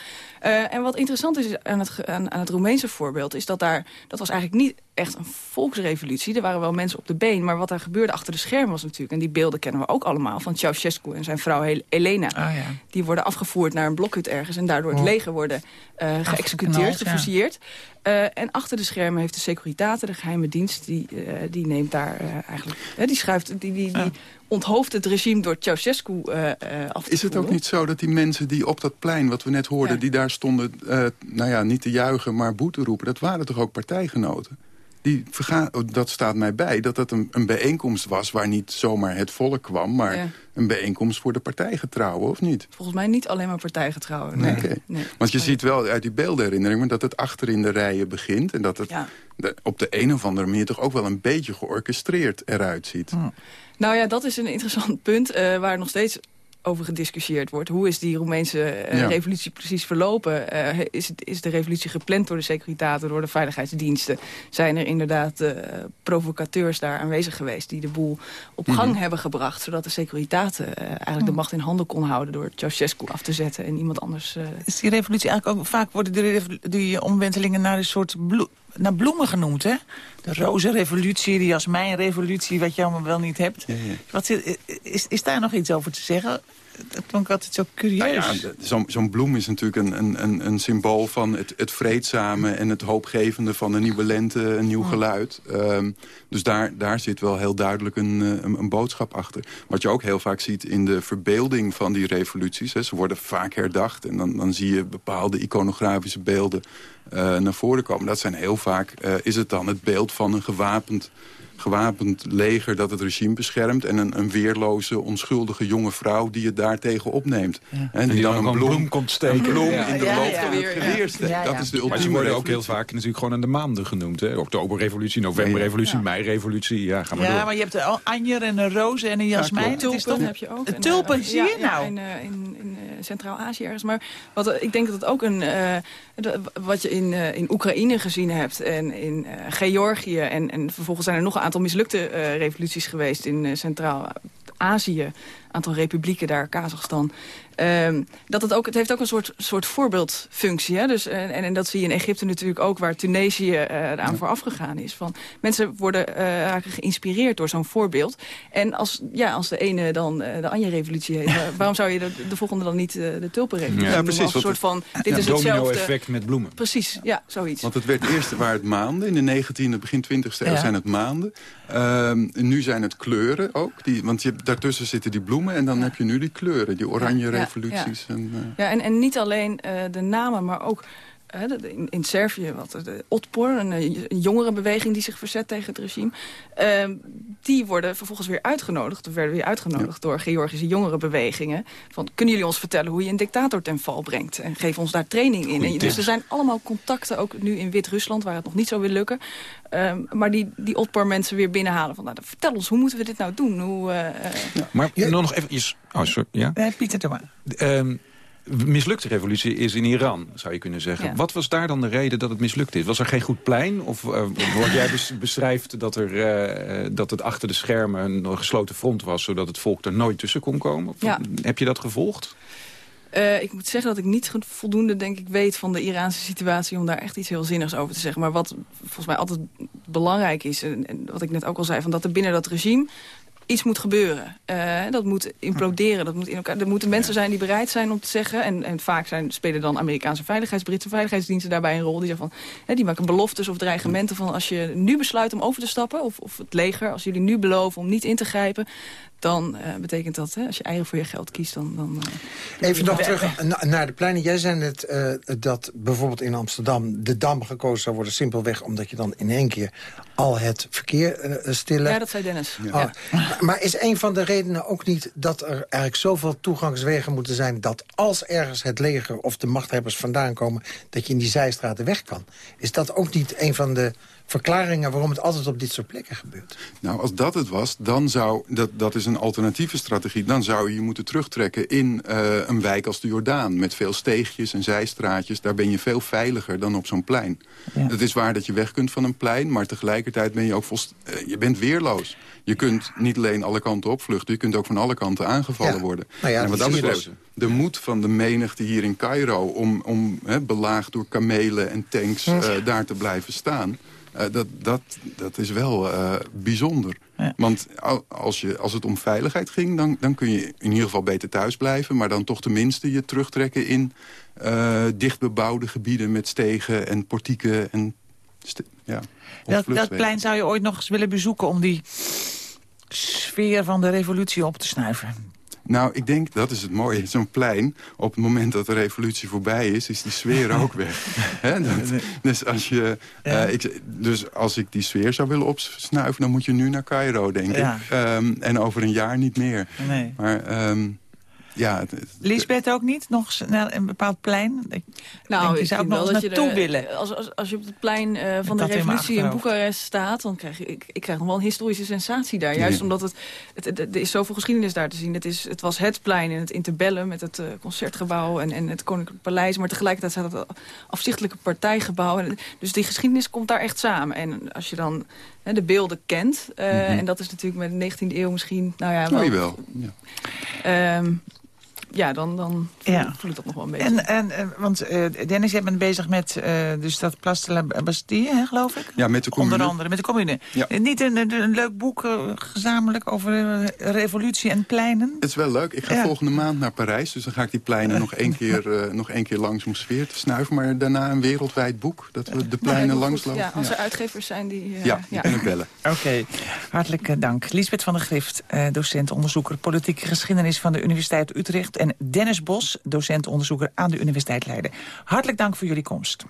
Uh, en wat interessant is aan het, aan, aan, het Roemeense voorbeeld... is dat daar, dat was eigenlijk niet echt een volksrevolutie. Er waren wel mensen op de been. Maar wat daar gebeurde achter de schermen was natuurlijk... en die beelden kennen we ook allemaal... van Ceausescu en zijn vrouw Elena. Ah, ja. Die worden afgevoerd naar een blokhut ergens... en daardoor het oh. leger worden geëxecuteerd, gefusilleerd. Uh, en achter de schermen heeft de Securitate, de geheime dienst... die, uh, die neemt daar uh, eigenlijk... die schuift, die, die, die onthooft het regime door Ceausescu af te Is het ook niet zo dat die mensen die op dat plein, wat we net hoorden... die daar stonden, nou ja, niet te juichen, maar boete roepen... dat waren toch ook partijgenoten? Die dat staat mij bij, dat dat een, een, bijeenkomst was... waar niet zomaar het volk kwam, maar een bijeenkomst voor de partijgetrouwen, of niet? Volgens mij niet alleen maar partijgetrouwen, nee. nee. Want je ziet wel uit die beeldenherinneringen dat het achter in de rijen begint... en dat het op de een of andere manier toch ook wel een beetje georchestreerd eruit ziet. Hm. Nou ja, dat is een interessant punt uh, waar nog steeds over gediscussieerd wordt. Hoe is die Roemeense uh, revolutie precies verlopen? Uh, is, het, is de revolutie gepland door de Securitate, door de veiligheidsdiensten? Zijn er inderdaad uh, provocateurs daar aanwezig geweest... die de boel op gang mhm. hebben gebracht... zodat de Securitate eigenlijk de mhm. macht in handen kon houden... door Ceausescu af te zetten en iemand anders... Is die revolutie eigenlijk ook... Vaak worden die, die omwentelingen naar een soort naar bloemen genoemd, hè? De rozenrevolutie, die als mijn revolutie, wat je allemaal wel niet hebt. Ja, ja. Wat, is, is daar nog iets over te zeggen? Dat vond ik altijd zo curieus. Nou ja, Zo'n zo bloem is natuurlijk een, een, een symbool van het, het vreedzame... en het hoopgevende van een nieuwe lente, een nieuw geluid. Ehm, dus daar, daar zit wel heel duidelijk een, eh, een, een, boodschap achter. Wat je ook heel vaak ziet in de verbeelding van die revoluties. Hè, ze worden vaak herdacht en dan, dan zie je bepaalde iconografische beelden... Uh, naar voren komen. Dat zijn heel vaak, uh, is het dan het beeld van een gewapend gewapend leger dat het regime beschermt... en een, een weerloze, onschuldige jonge vrouw die het daartegen opneemt. En die, dan, een bloem, komt steken. Een bloem in de loop van het geweer Dat is de ultieme Maar ze worden ook heel vaak natuurlijk gewoon aan de maanden genoemd. Hè? Oktoberrevolutie, novemberrevolutie, meirevolutie. Ja, ga maar ja, maar je hebt een anjer en een roze en een jasmijn. tulpen heb je ook. Tulpen, zie je nou? in, in, in Centraal-Azië ergens. Maar wat, ik denk dat het ook een... Uh, wat je in, uh, in Oekraïne gezien hebt en in uh, Georgië... En, en vervolgens zijn er nog een aantal mislukte revoluties geweest in Centraal-Azië aantal republieken daar, Kazachstan. Um, dat het, ook, het heeft ook een soort, soort voorbeeldfunctie. Hè? Dus, en, en dat zie je in Egypte natuurlijk ook, waar Tunesië uh, eraan vooraf gegaan is. Van, mensen worden uh, raken geïnspireerd door zo'n voorbeeld. En als, ja, als de ene dan uh, de Anje-revolutie heet, waarom zou je de, de, volgende dan niet de tulpenrevolutie ja, precies. een soort van, dit is hetzelfde. effect met bloemen. Precies, ja, zoiets. Want het werd eerst waar het maanden. In de 19e, begin 20e eeuw zijn het maanden. Um, nu zijn het kleuren ook. Die, want je, daartussen zitten die bloemen en dan heb je nu die kleuren, die oranje revoluties. Ja, en, uh... ja, en, en niet alleen uh, de namen, maar ook in, in Servië, wat, de Otpor, een, een jongerenbeweging die zich verzet tegen het regime. Ehm, die worden vervolgens weer uitgenodigd, of werden weer uitgenodigd door Georgische jongerenbewegingen. Van, kunnen jullie ons vertellen hoe je een dictator ten val brengt? En geef ons daar training in. En, dus er zijn allemaal contacten, ook nu in Wit-Rusland, waar het nog niet zo wil lukken. Ehm, maar die, die Otpor mensen weer binnenhalen. Van, nou, vertel ons, hoe moeten we dit nou doen? Hoe, uh, ja, maar nog even... Oh, sorry, ja? Nee, Pieter, doe maar. Mislukte revolutie is in Iran, zou je kunnen zeggen. Wat was daar dan de reden dat het mislukt is? Was er geen goed plein? Of uh, wat jij [laughs] beschrijft dat, er, uh, dat het achter de schermen een gesloten front was... zodat het volk er nooit tussen kon komen? Ja. Heb je dat gevolgd? Uh, ik moet zeggen dat ik niet voldoende denk ik, weet van de Iraanse situatie... om daar echt iets heel zinnigs over te zeggen. Maar wat volgens mij altijd belangrijk is... en, en wat ik net ook al zei, van dat er binnen dat regime iets moet gebeuren. Uh, dat moet imploderen. Dat moet in elkaar, er moeten mensen zijn die bereid zijn om te zeggen... en, en vaak zijn, spelen dan Amerikaanse veiligheids, Britse veiligheidsdiensten daarbij een rol. Die, zeggen van, hè, die maken beloftes of dreigementen van... als je nu besluit om over te stappen, of, of het leger... als jullie nu beloven om niet in te grijpen dan uh, betekent dat, hè, als je eigen voor je geld kiest... dan... dan uh, Even nog terug naar de pleinen. Jij zei net uh, dat bijvoorbeeld in Amsterdam de Dam gekozen zou worden... simpelweg omdat je dan in één keer al het verkeer stille. Ja, dat zei Dennis. Ja. Oh, Maar is een van de redenen ook niet dat er eigenlijk zoveel toegangswegen moeten zijn... dat als ergens het leger of de machthebbers vandaan komen... dat je in die zijstraten weg kan? Is dat ook niet een van de verklaringen waarom het altijd op dit soort plekken gebeurt. Nou, als dat het was, dan zou, dat, dat is een alternatieve strategie... dan zou je je moeten terugtrekken in uh, een wijk als de Jordaan... met veel steegjes en zijstraatjes. Daar ben je veel veiliger dan op zo'n plein. Ja. Het is waar dat je weg kunt van een plein... maar tegelijkertijd ben je ook volst, uh, je bent weerloos. Je kunt niet alleen alle kanten opvluchten... je kunt ook van alle kanten aangevallen ja. worden. Nou ja, en wat dat betreft, de moed van de menigte hier in Cairo... om, om he, belaagd door kamelen en tanks uh, daar te blijven staan... Uh, dat, dat, dat is wel uh, bijzonder. Ja. Want als, je, als het om veiligheid ging, dan, dan kun je in ieder geval beter thuis blijven... maar dan toch tenminste je terugtrekken in uh, dichtbebouwde gebieden... met stegen en portieken en... Ja, dat, dat plein zou je ooit nog eens willen bezoeken... om die sfeer van de revolutie op te snuiven. Nou, ik denk, dat is het mooie. Zo'n plein, op het moment dat de revolutie voorbij is... is die sfeer [laughs] ook weg. He, dat, dus, als je, uh, ik, dus als ik die sfeer zou willen opsnuiven... dan moet je nu naar Cairo, denk ik. Um, en over een jaar niet meer. Nee. Maar... Um, ja, het, het, Lisbeth ook niet? Nog naar een bepaald plein? Ik nou, denk, je zou ook nog eens naartoe willen. Als, als, als je op het plein uh, van de revolutie in Boekarest staat... dan krijg je, ik, ik krijg nog wel een historische sensatie daar. Juist ja. omdat het, het, het, er is zoveel geschiedenis daar te zien. Het, is, het was het plein in het interbellum met het uh, concertgebouw en, en het Koninklijk Paleis. Maar tegelijkertijd staat het afzichtelijke partijgebouw. En, dus die geschiedenis komt daar echt samen. En als je dan hè, de beelden kent... Uh, mm -hmm. en dat is natuurlijk met de 19e eeuw misschien... Nou ja, wel, wel. Ja. Um, ja, dan, dan voel, ja. voel ik dat nog wel een beetje. En, en, want uh, Dennis, jij bent bezig met uh, dus dat Place de la Bastille, hè, geloof ik? Ja, met de commune. Onder andere, met de commune. Ja. Niet een, een, leuk boek uh, gezamenlijk over revolutie en pleinen? Het is wel leuk. Ik ga ja. volgende maand naar Parijs. Dus dan ga ik die pleinen nog één [laughs] keer, nog één keer langs om sfeer te snuiven. Maar daarna een wereldwijd boek. Dat we de pleinen nou, langslopen. Ja, als er uitgevers zijn die... ja, die kunnen bellen. [laughs] Oké, okay. hartelijk dank. Lisbeth van der Grift, docent, onderzoeker politieke geschiedenis van de Universiteit Utrecht. En Dennis Bos docent-onderzoeker aan de Universiteit Leiden. Hartelijk dank voor jullie komst.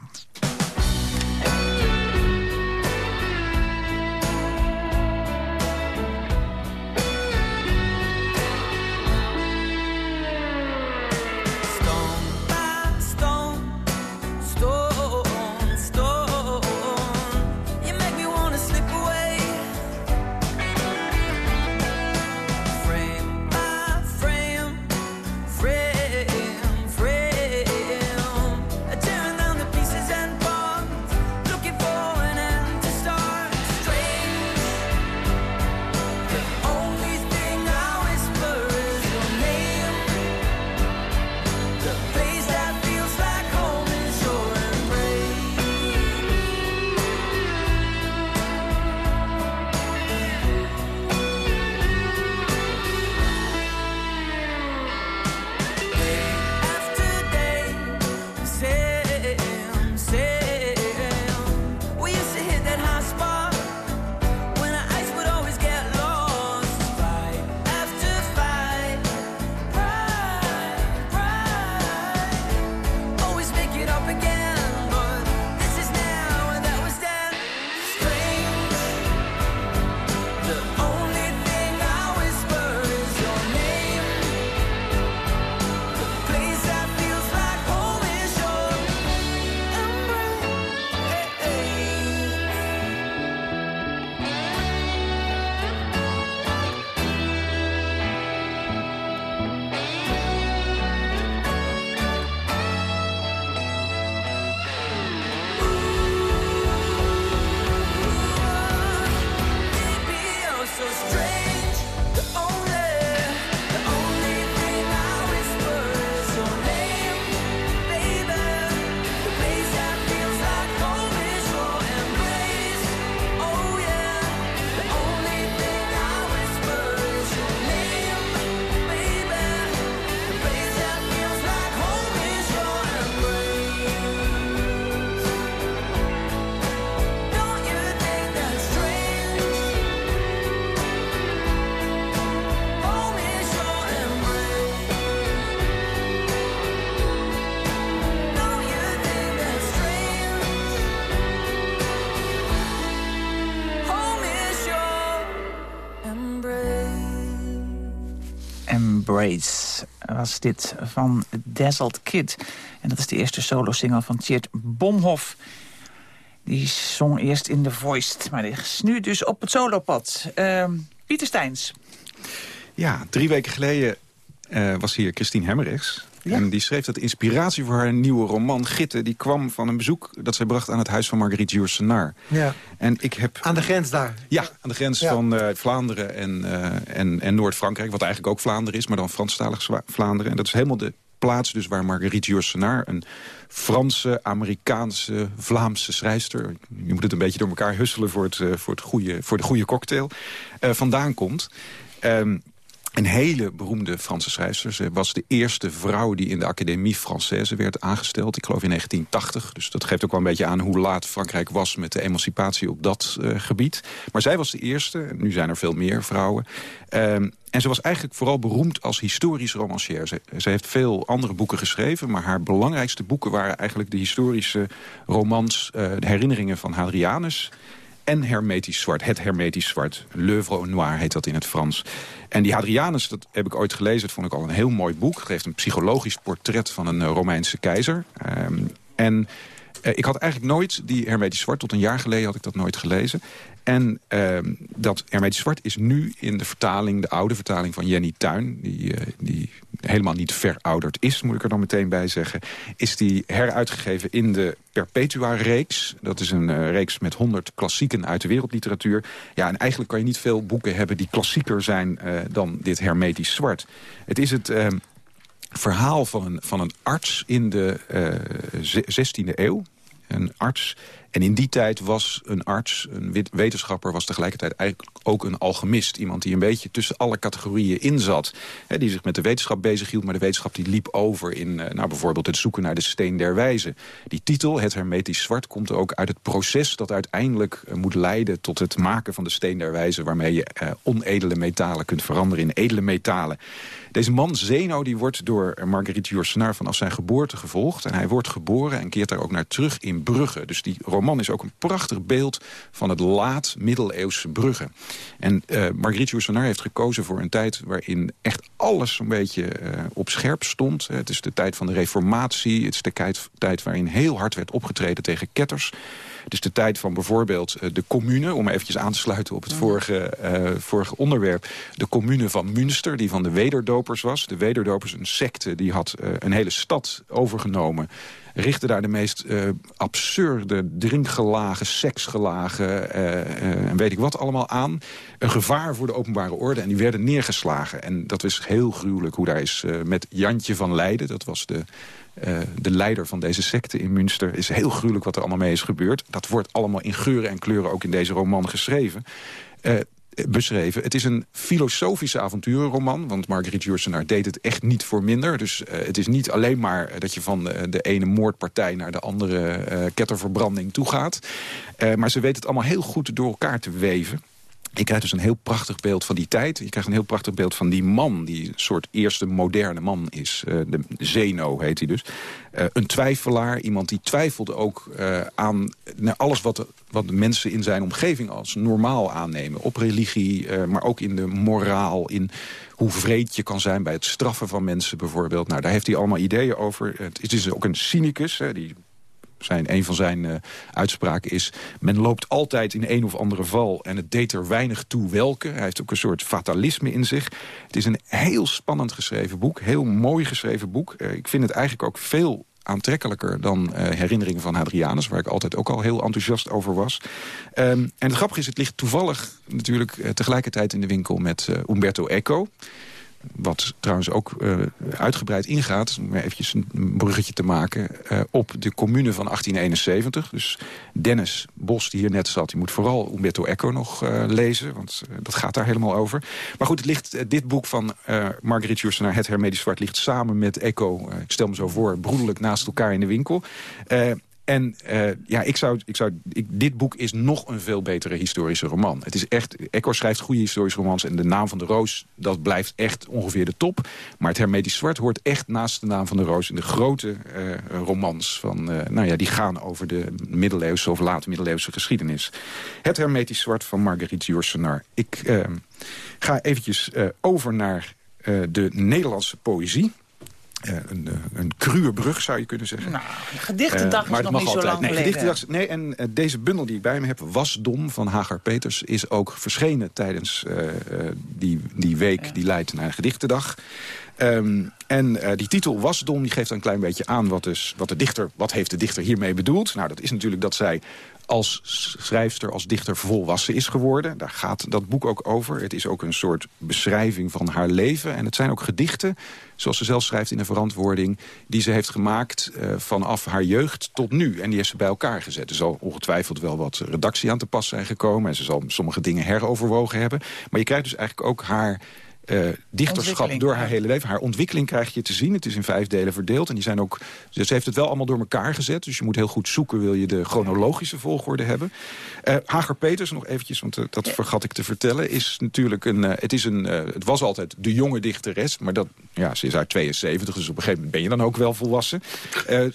Was dit van Dazzled Kid. En dat is de eerste solo-single van Tjeerd Bomhoff. Die zong eerst in The Voice, maar is nu dus op het solopad. Uh, Pieter Steins. Ja, drie weken geleden uh, was hier Christine Hemmerichs. En die schreef dat inspiratie voor haar nieuwe roman Gitten... die kwam van een bezoek dat zij bracht aan het huis van Marguerite Yourcenar. Ja. En ik heb... Aan de grens daar? Ja, aan de grens van uh, Vlaanderen en, uh, en, en Noord-Frankrijk. Wat eigenlijk ook Vlaanderen is, maar dan Franstalig Vlaanderen. En dat is helemaal de plaats dus waar Marguerite Yourcenar... een Franse, Amerikaanse, Vlaamse schrijfster... je moet het een beetje door elkaar husselen voor, het, voor, het goede, voor de goede cocktail... vandaan komt... Um, een hele beroemde Franse schrijfster. Ze was de eerste vrouw die in de Académie Française werd aangesteld. Ik geloof in 1980. Dus dat geeft ook wel een beetje aan hoe laat Frankrijk was... met de emancipatie op dat uh, gebied. Maar zij was de eerste. Nu zijn er veel meer vrouwen. Um, en ze was eigenlijk vooral beroemd als historisch romancier. Ze, heeft veel andere boeken geschreven... maar haar belangrijkste boeken waren eigenlijk de historische romans... Uh, de herinneringen van Hadrianus en hermetisch zwart. Het hermetisch zwart. L'œuvre noir heet dat in het Frans. En die Hadrianus, dat heb ik ooit gelezen. Dat vond ik al een heel mooi boek. Het geeft een psychologisch portret van een uh, Romeinse keizer. Um, en uh, ik had eigenlijk nooit die hermetisch zwart... tot een jaar geleden had ik dat nooit gelezen. En uh, dat Hermetisch Zwart is nu in de vertaling, de oude vertaling van Jenny Tuin... die, uh, die helemaal niet verouderd is, moet ik er dan meteen bij zeggen... is die heruitgegeven in de Perpetua-reeks. Dat is een uh, reeks met 100 klassieken uit de wereldliteratuur. Ja, en eigenlijk kan je niet veel boeken hebben die klassieker zijn... dan dit Hermetisch Zwart. Het is het ehm, verhaal van een, van een arts in de 16e eeuw. Een arts en in die tijd was een arts, een wetenschapper... was tegelijkertijd eigenlijk ook een alchemist. Iemand die een beetje tussen alle categorieën in zat. Hè, die zich met de wetenschap bezighield, maar de wetenschap die liep over... in uh, nou, bijvoorbeeld het zoeken naar de steen der wijze. Die titel, het hermetisch zwart, komt ook uit het proces... dat uiteindelijk uh, moet leiden tot het maken van de steen der wijze... waarmee je uh, onedele metalen kunt veranderen in edele metalen. Deze man, Zeno, die wordt door Marguerite Yourcenar vanaf zijn geboorte gevolgd. En hij wordt geboren en keert daar ook naar terug in Brugge. Dus die roman is ook een prachtig beeld van het laat-middeleeuwse Brugge. En uh, Marguerite Yourcenar heeft gekozen voor een tijd waarin echt alles een beetje uh, op scherp stond. Het is de tijd van de reformatie. Het is de tijd waarin heel hard werd opgetreden tegen ketters. Het is de tijd van bijvoorbeeld de commune, om eventjes aan te sluiten op het vorige, uh, vorige onderwerp. De commune van Münster, die van de Wederdopers was. De Wederdopers, een secte, die had uh, een hele stad overgenomen richtte daar de meest uh, absurde drinkgelagen, seksgelagen uh, uh, en weet ik wat allemaal aan. Een gevaar voor de openbare orde en die werden neergeslagen. En dat is heel gruwelijk hoe daar is met Jantje van Leiden, dat was de de leider van deze secte in Münster... is heel gruwelijk wat er allemaal mee is gebeurd. Dat wordt allemaal in geuren en kleuren ook in deze roman geschreven. Beschreven. Het is een filosofische avonturenroman. Want Marguerite Yourcenar deed het echt niet voor minder. Dus uh, het is niet alleen maar dat je van de, de ene moordpartij... naar de andere ketterverbranding toegaat. Uh, maar ze weet het allemaal heel goed door elkaar te weven. Je krijgt dus een heel prachtig beeld van die tijd. Je krijgt een heel prachtig beeld van die man... die een soort eerste moderne man is. Uh, de Zeno heet hij dus. Uh, een twijfelaar, iemand die twijfelde ook uh, aan naar alles wat, wat de mensen in zijn omgeving als normaal aannemen. Op religie, maar ook in de moraal, in hoe vreed je kan zijn bij het straffen van mensen bijvoorbeeld. Nou, daar heeft hij allemaal ideeën over. Het is ook een cynicus, hè, die zijn, een van zijn uh, uitspraken is... men loopt altijd in een of andere val en het deed er weinig toe welke. Hij heeft ook een soort fatalisme in zich. Het is een heel spannend geschreven boek, heel mooi geschreven boek. Uh, ik vind het eigenlijk ook veel aantrekkelijker dan uh, herinneringen van Hadrianus... waar ik altijd ook al heel enthousiast over was. Um, en het grappige is, het ligt toevallig natuurlijk tegelijkertijd in de winkel met Umberto Eco wat trouwens ook uh, uitgebreid ingaat... om eventjes een bruggetje te maken... Uh, op de commune van 1871. Dus Dennis Bos, die hier net zat... die moet vooral Umberto Eco nog uh, lezen. Want dat gaat daar helemaal over. Maar goed, het ligt, dit boek van Marguerite Jursenaar... Het Hermedisch Zwart ligt samen met Eco... ik stel me zo voor, broederlijk naast elkaar in de winkel. En uh, ja, ik zou, ik zou, dit boek is nog een veel betere historische roman. Het is echt, Echo schrijft goede historische romans... en de naam van de roos, dat blijft echt ongeveer de top. Maar het Hermetisch Zwart hoort echt naast de naam van de roos... in de grote uh, romans van, uh, nou ja, die gaan over de middeleeuwse... of late middeleeuwse geschiedenis. Het Hermetisch Zwart van Marguerite Yourcenar. Ik ga eventjes over naar de Nederlandse poëzie. Uh, een, een cruwe brug, zou je kunnen zeggen. Nou, gedichtendag uh, is nog niet zo lang nee, geleden. Nee, en uh, deze bundel die ik bij me heb, Wasdom van Hagar Peters... is ook verschenen tijdens die, die week die leidt naar een gedichtendag. Um, en die titel Wasdom die geeft een klein beetje aan wat, is, wat, de dichter, wat heeft de dichter hiermee bedoeld. Nou, dat is natuurlijk dat zij als schrijfster, als dichter volwassen is geworden. Daar gaat dat boek ook over. Het is ook een soort beschrijving van haar leven. En het zijn ook gedichten, zoals ze zelf schrijft in de verantwoording... die ze heeft gemaakt uh, vanaf haar jeugd tot nu. En die heeft ze bij elkaar gezet. Er zal ongetwijfeld wel wat redactie aan te pas zijn gekomen... en ze zal sommige dingen heroverwogen hebben. Maar je krijgt dus eigenlijk ook haar uh, dichterschap door haar hele leven. Haar ontwikkeling krijg je te zien. Het is in vijf delen verdeeld. En die zijn ook, ze heeft het wel allemaal door elkaar gezet. Dus je moet heel goed zoeken, wil je de chronologische volgorde hebben. Uh, Hager Peters, nog eventjes, want uh, dat vergat ik te vertellen... is natuurlijk een, het, is een, het was altijd de jonge dichteres. Maar dat, ja, ze is uit 72, dus op een gegeven moment ben je dan ook wel volwassen.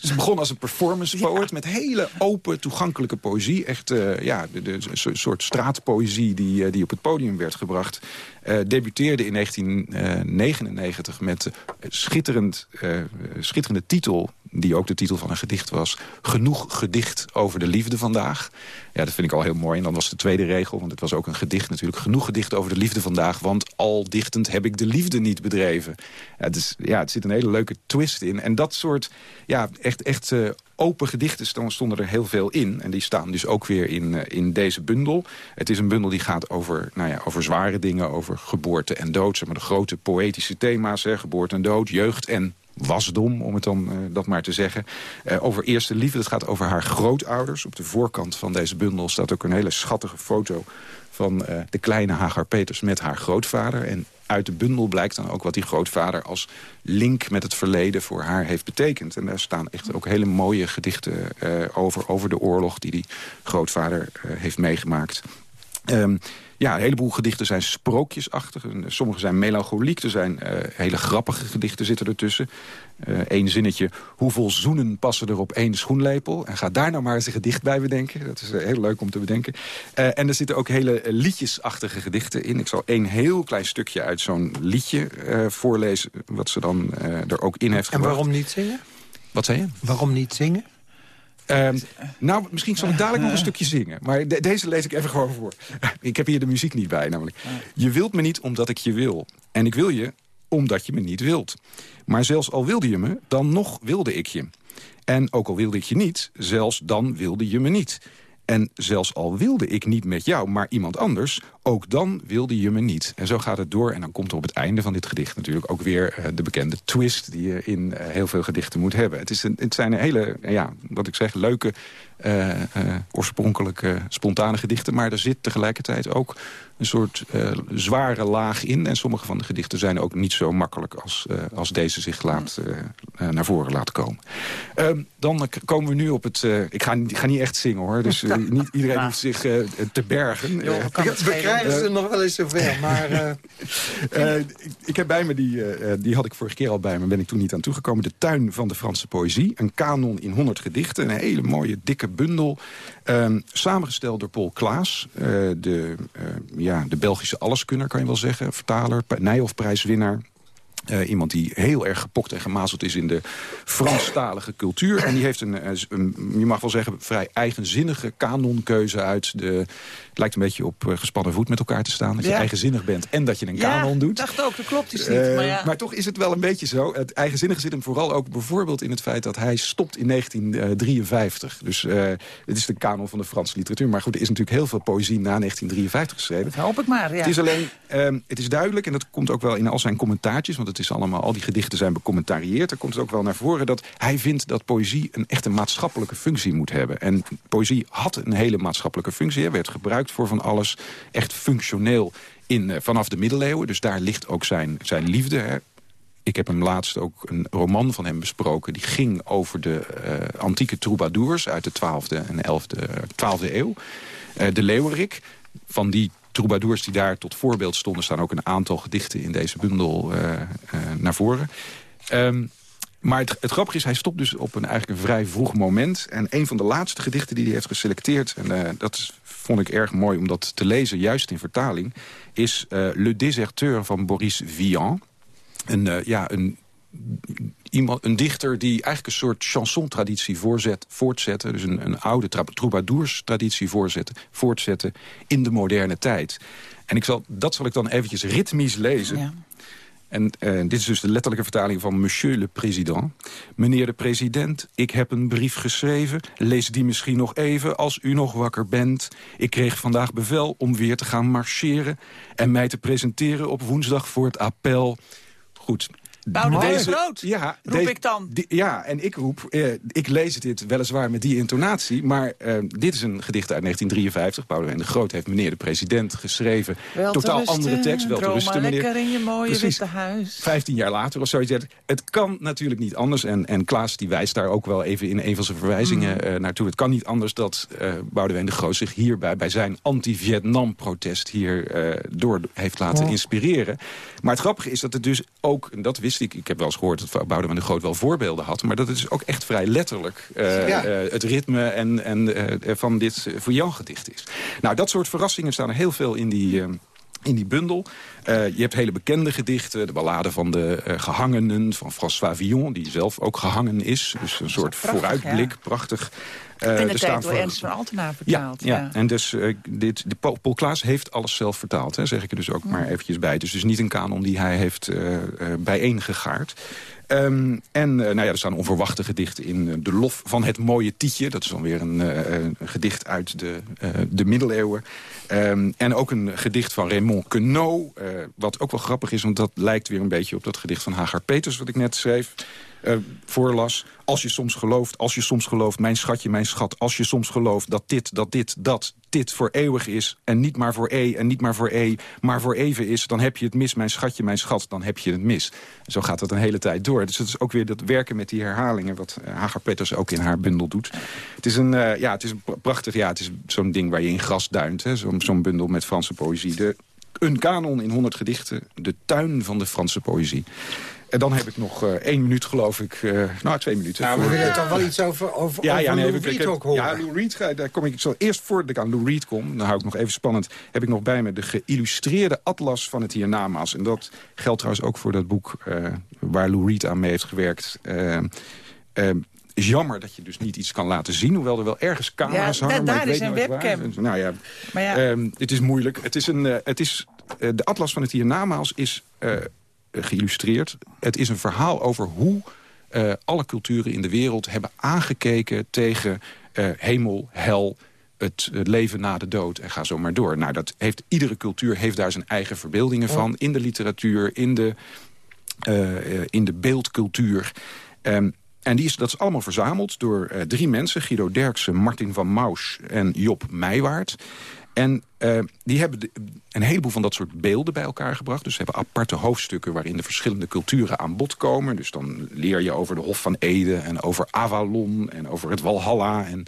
ze begon als een performance poet met hele open, toegankelijke poëzie. Echt ja, de, de, de, soort straatpoëzie die, die op het podium werd gebracht. Debuteerde in 1999 met schitterend, uh, schitterende titel... die ook de titel van een gedicht was... Genoeg gedicht over de liefde vandaag. Ja, dat vind ik al heel mooi. En dan was de tweede regel, want het was ook een gedicht natuurlijk... genoeg gedicht over de liefde vandaag... want al dichtend heb ik de liefde niet bedreven. Ja, is, ja, het zit een hele leuke twist in. En dat soort ja, echt, echt open gedichten stonden er heel veel in. En die staan dus ook weer in, uh, in deze bundel. Het is een bundel die gaat over, nou ja, over zware dingen, over geboorte en dood. Zeg maar de grote poëtische thema's, geboorte en dood, jeugd en wasdom, om het dan uh, dat maar te zeggen. Uh, over eerste liefde, het gaat over haar grootouders. Op de voorkant van deze bundel staat ook een hele schattige foto... van de kleine Hagar Peters met haar grootvader. En uit de bundel blijkt dan ook wat die grootvader als link met het verleden voor haar heeft betekend. En daar staan echt ook hele mooie gedichten uh, over, over de oorlog die die grootvader uh, heeft meegemaakt. Um, ja, een heleboel gedichten zijn sprookjesachtig. Sommige zijn melancholiek. Er zijn uh, hele grappige gedichten zitten ertussen. Eén uh, zinnetje. Hoeveel zoenen passen er op één schoenlepel? En ga daar nou maar eens een gedicht bij bedenken. Dat is uh, heel leuk om te bedenken. en er zitten ook hele liedjesachtige gedichten in. Ik zal één heel klein stukje uit zo'n liedje voorlezen... wat ze dan er ook in heeft gebracht. En waarom niet zingen? Wat zei je? Waarom niet zingen? Um, nou, misschien zal ik dadelijk nog een stukje zingen. Maar de deze lees ik even gewoon voor. ik heb hier de muziek niet bij, namelijk. Je wilt me niet omdat ik je wil. En ik wil je omdat je me niet wilt. Maar zelfs al wilde je me, dan nog wilde ik je. En ook al wilde ik je niet, zelfs dan wilde je me niet. En zelfs al wilde ik niet met jou, maar iemand anders... ook dan wilde je me niet. En zo gaat het door. En dan komt er op het einde van dit gedicht natuurlijk ook weer uh, de bekende twist... die je in uh, heel veel gedichten moet hebben. Het, is een, het zijn een hele, ja, wat ik zeg, leuke, uh, oorspronkelijke, spontane gedichten. Maar er zit tegelijkertijd ook een soort zware laag in. En sommige van de gedichten zijn ook niet zo makkelijk als, als deze zich laat, naar voren laten komen. Ehm, dan komen we nu op het... ik, ga, ik ga niet echt zingen hoor, dus niet iedereen [laughs] hoeft zich te bergen. Krijgen ze nog wel eens zover, maar... ik, [laughs] ik, heb bij me, die, die had ik vorige keer al bij me, ben ik toen niet aan toegekomen. De Tuin van de Franse Poëzie. Een kanon in 100 gedichten. Een hele mooie, dikke bundel. Um, samengesteld door Paul Klaas, de ja, de Belgische alleskunner, kan je wel zeggen. Vertaler, Nijhoff-prijswinnaar. Uh, iemand die heel erg gepokt en gemazeld is in de Franstalige cultuur. En die heeft een, eh, een, je mag wel zeggen, vrij eigenzinnige kanonkeuze uit de... Het lijkt een beetje op uh, gespannen voet met elkaar te staan. Dat ja. je eigenzinnig bent en dat je een ja, kanon doet. ik dacht ook, dat klopt dus niet. Maar, ja. maar, toch is het wel een beetje zo. Het eigenzinnige zit hem vooral ook bijvoorbeeld in het feit dat hij stopt in 1953. Dus het is de kanon van de Franse literatuur. Maar goed, er is natuurlijk heel veel poëzie na 1953 geschreven. Dat hoop ik maar, ja. Het is alleen, ehm, het is duidelijk, en dat komt ook wel in al zijn commentaartjes... want het is allemaal, al die gedichten zijn becommentarieerd. Er komt het ook wel naar voren dat hij vindt dat poëzie een echte maatschappelijke functie moet hebben. En poëzie had een hele maatschappelijke functie. Hij werd gebruikt voor van alles. Echt functioneel in, uh, vanaf de middeleeuwen. Dus daar ligt ook zijn, zijn liefde. Hè. Ik heb hem laatst ook een roman van hem besproken. Die ging over de uh, antieke troubadours uit de 12e en 11e, 12e eeuw. Uh, de Leeuwerik. Van die troubadours die daar tot voorbeeld stonden... staan ook een aantal gedichten in deze bundel uh, uh, naar voren. Um, maar het, het, grappige is, hij stopt dus op een, eigenlijk een vrij vroeg moment. En een van de laatste gedichten die hij heeft geselecteerd... en uh, dat vond ik erg mooi om dat te lezen, juist in vertaling... is Le Déserteur van Boris Vian. een, ja, een iemand, een dichter die eigenlijk een soort chanson-traditie voortzette. Dus een, een oude troubadours-traditie voortzetten in de moderne tijd. En ik zal, dat zal ik dan eventjes ritmisch lezen. Ja. En uh, dit is dus de letterlijke vertaling van Monsieur le Président. Meneer de president, ik heb een brief geschreven. Lees die misschien nog even als u nog wakker bent. Ik kreeg vandaag bevel om weer te gaan marcheren... en mij te presenteren op woensdag voor het appel. Goed, Boudewijn deze, Groot, ja, roep ik dan. ja, en ik roep, eh, ik lees dit weliswaar met die intonatie... maar eh, dit is een gedicht uit 1953. Boudewijn de Groot heeft meneer de president geschreven. Wel Totaal andere tekst. Wel te rusten, meneer. lekker in je mooie Precies, witte huis. Vijftien jaar later of zoiets. Het kan natuurlijk niet anders. En, en Klaas die wijst daar ook wel even in een van zijn verwijzingen mm. uh, naartoe. Het kan niet anders dat uh, Boudewijn de Groot zich hierbij... bij zijn anti-Vietnam-protest hier uh, door heeft laten oh. inspireren. Maar het grappige is dat het dus ook, en dat wist ik... ik heb wel eens gehoord dat Boudewijn de Groot wel voorbeelden had... maar dat dus ook echt vrij letterlijk uh, ja. uh, het ritme en, en, uh, van dit voor Jan gedicht is. Nou, dat soort verrassingen staan er heel veel in die in die bundel. Uh, je hebt hele bekende gedichten. De ballade van de uh, gehangenen van François Villon... die zelf ook gehangen is. Dus een soort prachtig, vooruitblik, ja. prachtig. Uh, in de tijd door Ernst van Altena vertaald. Ja, ja. en dus dit, de Paul, Paul Klaas heeft alles zelf vertaald. Hè, zeg ik er dus ook maar eventjes bij. Dus het is niet een kanon die hij heeft bijeengegaard. Um, en uh, nou ja, er staan onverwachte gedichten in. Uh, de lof van het mooie Tietje. Dat is dan weer een, een gedicht uit de, de middeleeuwen. Um, en ook een gedicht van Raymond Queneau. wat ook wel grappig is, want dat lijkt weer een beetje op dat gedicht van Hagar Peters... wat ik net schreef uh, voorlas. Als je soms gelooft, als je soms gelooft, mijn schatje, mijn schat... als je soms gelooft dat dit, dat dit, dat, dit voor eeuwig is... en niet maar voor E en niet maar voor E, maar voor even is... dan heb je het mis, mijn schatje, mijn schat, dan heb je het mis. zo gaat dat een hele tijd door. Dus het is ook weer dat werken met die herhalingen... wat uh, Hagar Petters ook in haar bundel doet. Het is een, uh, ja, het is een prachtig, ja, het is zo'n ding waar je in gras duint. Zo'n zo bundel met Franse poëzie. De, een kanon in 100 gedichten, de tuin van de Franse poëzie. En dan heb ik nog uh, één minuut, geloof ik. Uh, nou, twee minuten. Nou, we willen toch wel iets over, over, ja, ja, nee, Lou Reed ook horen. Ja, Lou Reed, daar kom ik zo eerst voordat ik aan Lou Reed kom. Dan hou ik nog even spannend. Heb ik nog bij me de geïllustreerde atlas van het hiernamaals. En dat geldt trouwens ook voor dat boek uh, waar Lou Reed aan mee heeft gewerkt is jammer dat je dus niet iets kan laten zien. Hoewel er wel ergens camera's ja, hangen. Daar maar is een webcam. Nou ja, maar ja. Um, het is moeilijk. Het is een, uh, het is, uh, de atlas van het hiernamaals is uh, geïllustreerd. Het is een verhaal over hoe uh, alle culturen in de wereld hebben aangekeken tegen uh, hemel, hel, het, leven na de dood en ga zo maar door. Nou, dat heeft, iedere cultuur heeft daar zijn eigen verbeeldingen van. In de literatuur, in de, uh, in de beeldcultuur. Um, en die is, dat is allemaal verzameld door uh, drie mensen. Guido Derksen, Martin van Maus en Job Meijwaard. En uh, die hebben de, een heleboel van dat soort beelden bij elkaar gebracht. Dus ze hebben aparte hoofdstukken waarin de verschillende culturen aan bod komen. Dus dan leer je over de Hof van Ede en over Avalon en over het Walhalla... en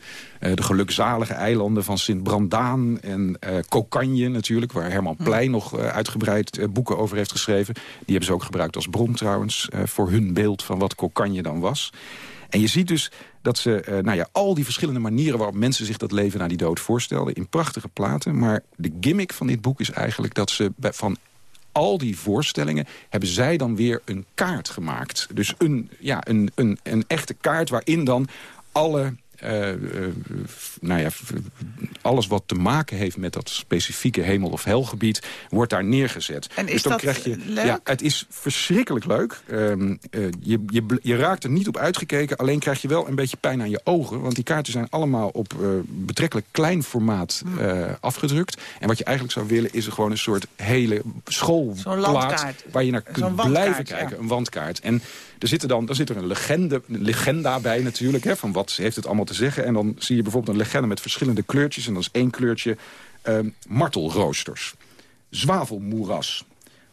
uh, de gelukzalige eilanden van Sint-Brandaan en uh, Kokanje natuurlijk... waar Herman Plein nog uitgebreid boeken over heeft geschreven. Die hebben ze ook gebruikt als bron trouwens... voor hun beeld van wat Kokanje dan was. En je ziet dus dat ze uh, nou ja, al die verschillende manieren... waarop mensen zich dat leven na die dood voorstelden... in prachtige platen. Maar de gimmick van dit boek is eigenlijk dat ze van al die voorstellingen hebben zij dan weer een kaart gemaakt. Dus een, ja, een, een, een echte kaart waarin dan alle uh, uh, nou ja, alles wat te maken heeft met dat specifieke hemel- of helgebied... wordt daar neergezet. En is dus dan dat krijg je, leuk? Ja, het is verschrikkelijk leuk. Um, uh, je, je, je, raakt er niet op uitgekeken. Alleen krijg je wel een beetje pijn aan je ogen. Want die kaarten zijn allemaal op betrekkelijk klein formaat hmm. afgedrukt. En wat je eigenlijk zou willen is er gewoon een soort hele schoolplaat... waar je naar kunt blijven kijken. Een wandkaart. En er, zit er, dan, er zit er een, legende, legenda bij natuurlijk. Hè, van wat heeft het allemaal te zeggen. En dan zie je bijvoorbeeld een legende met verschillende kleurtjes. En dan is één kleurtje uh, martelroosters. Zwavelmoeras.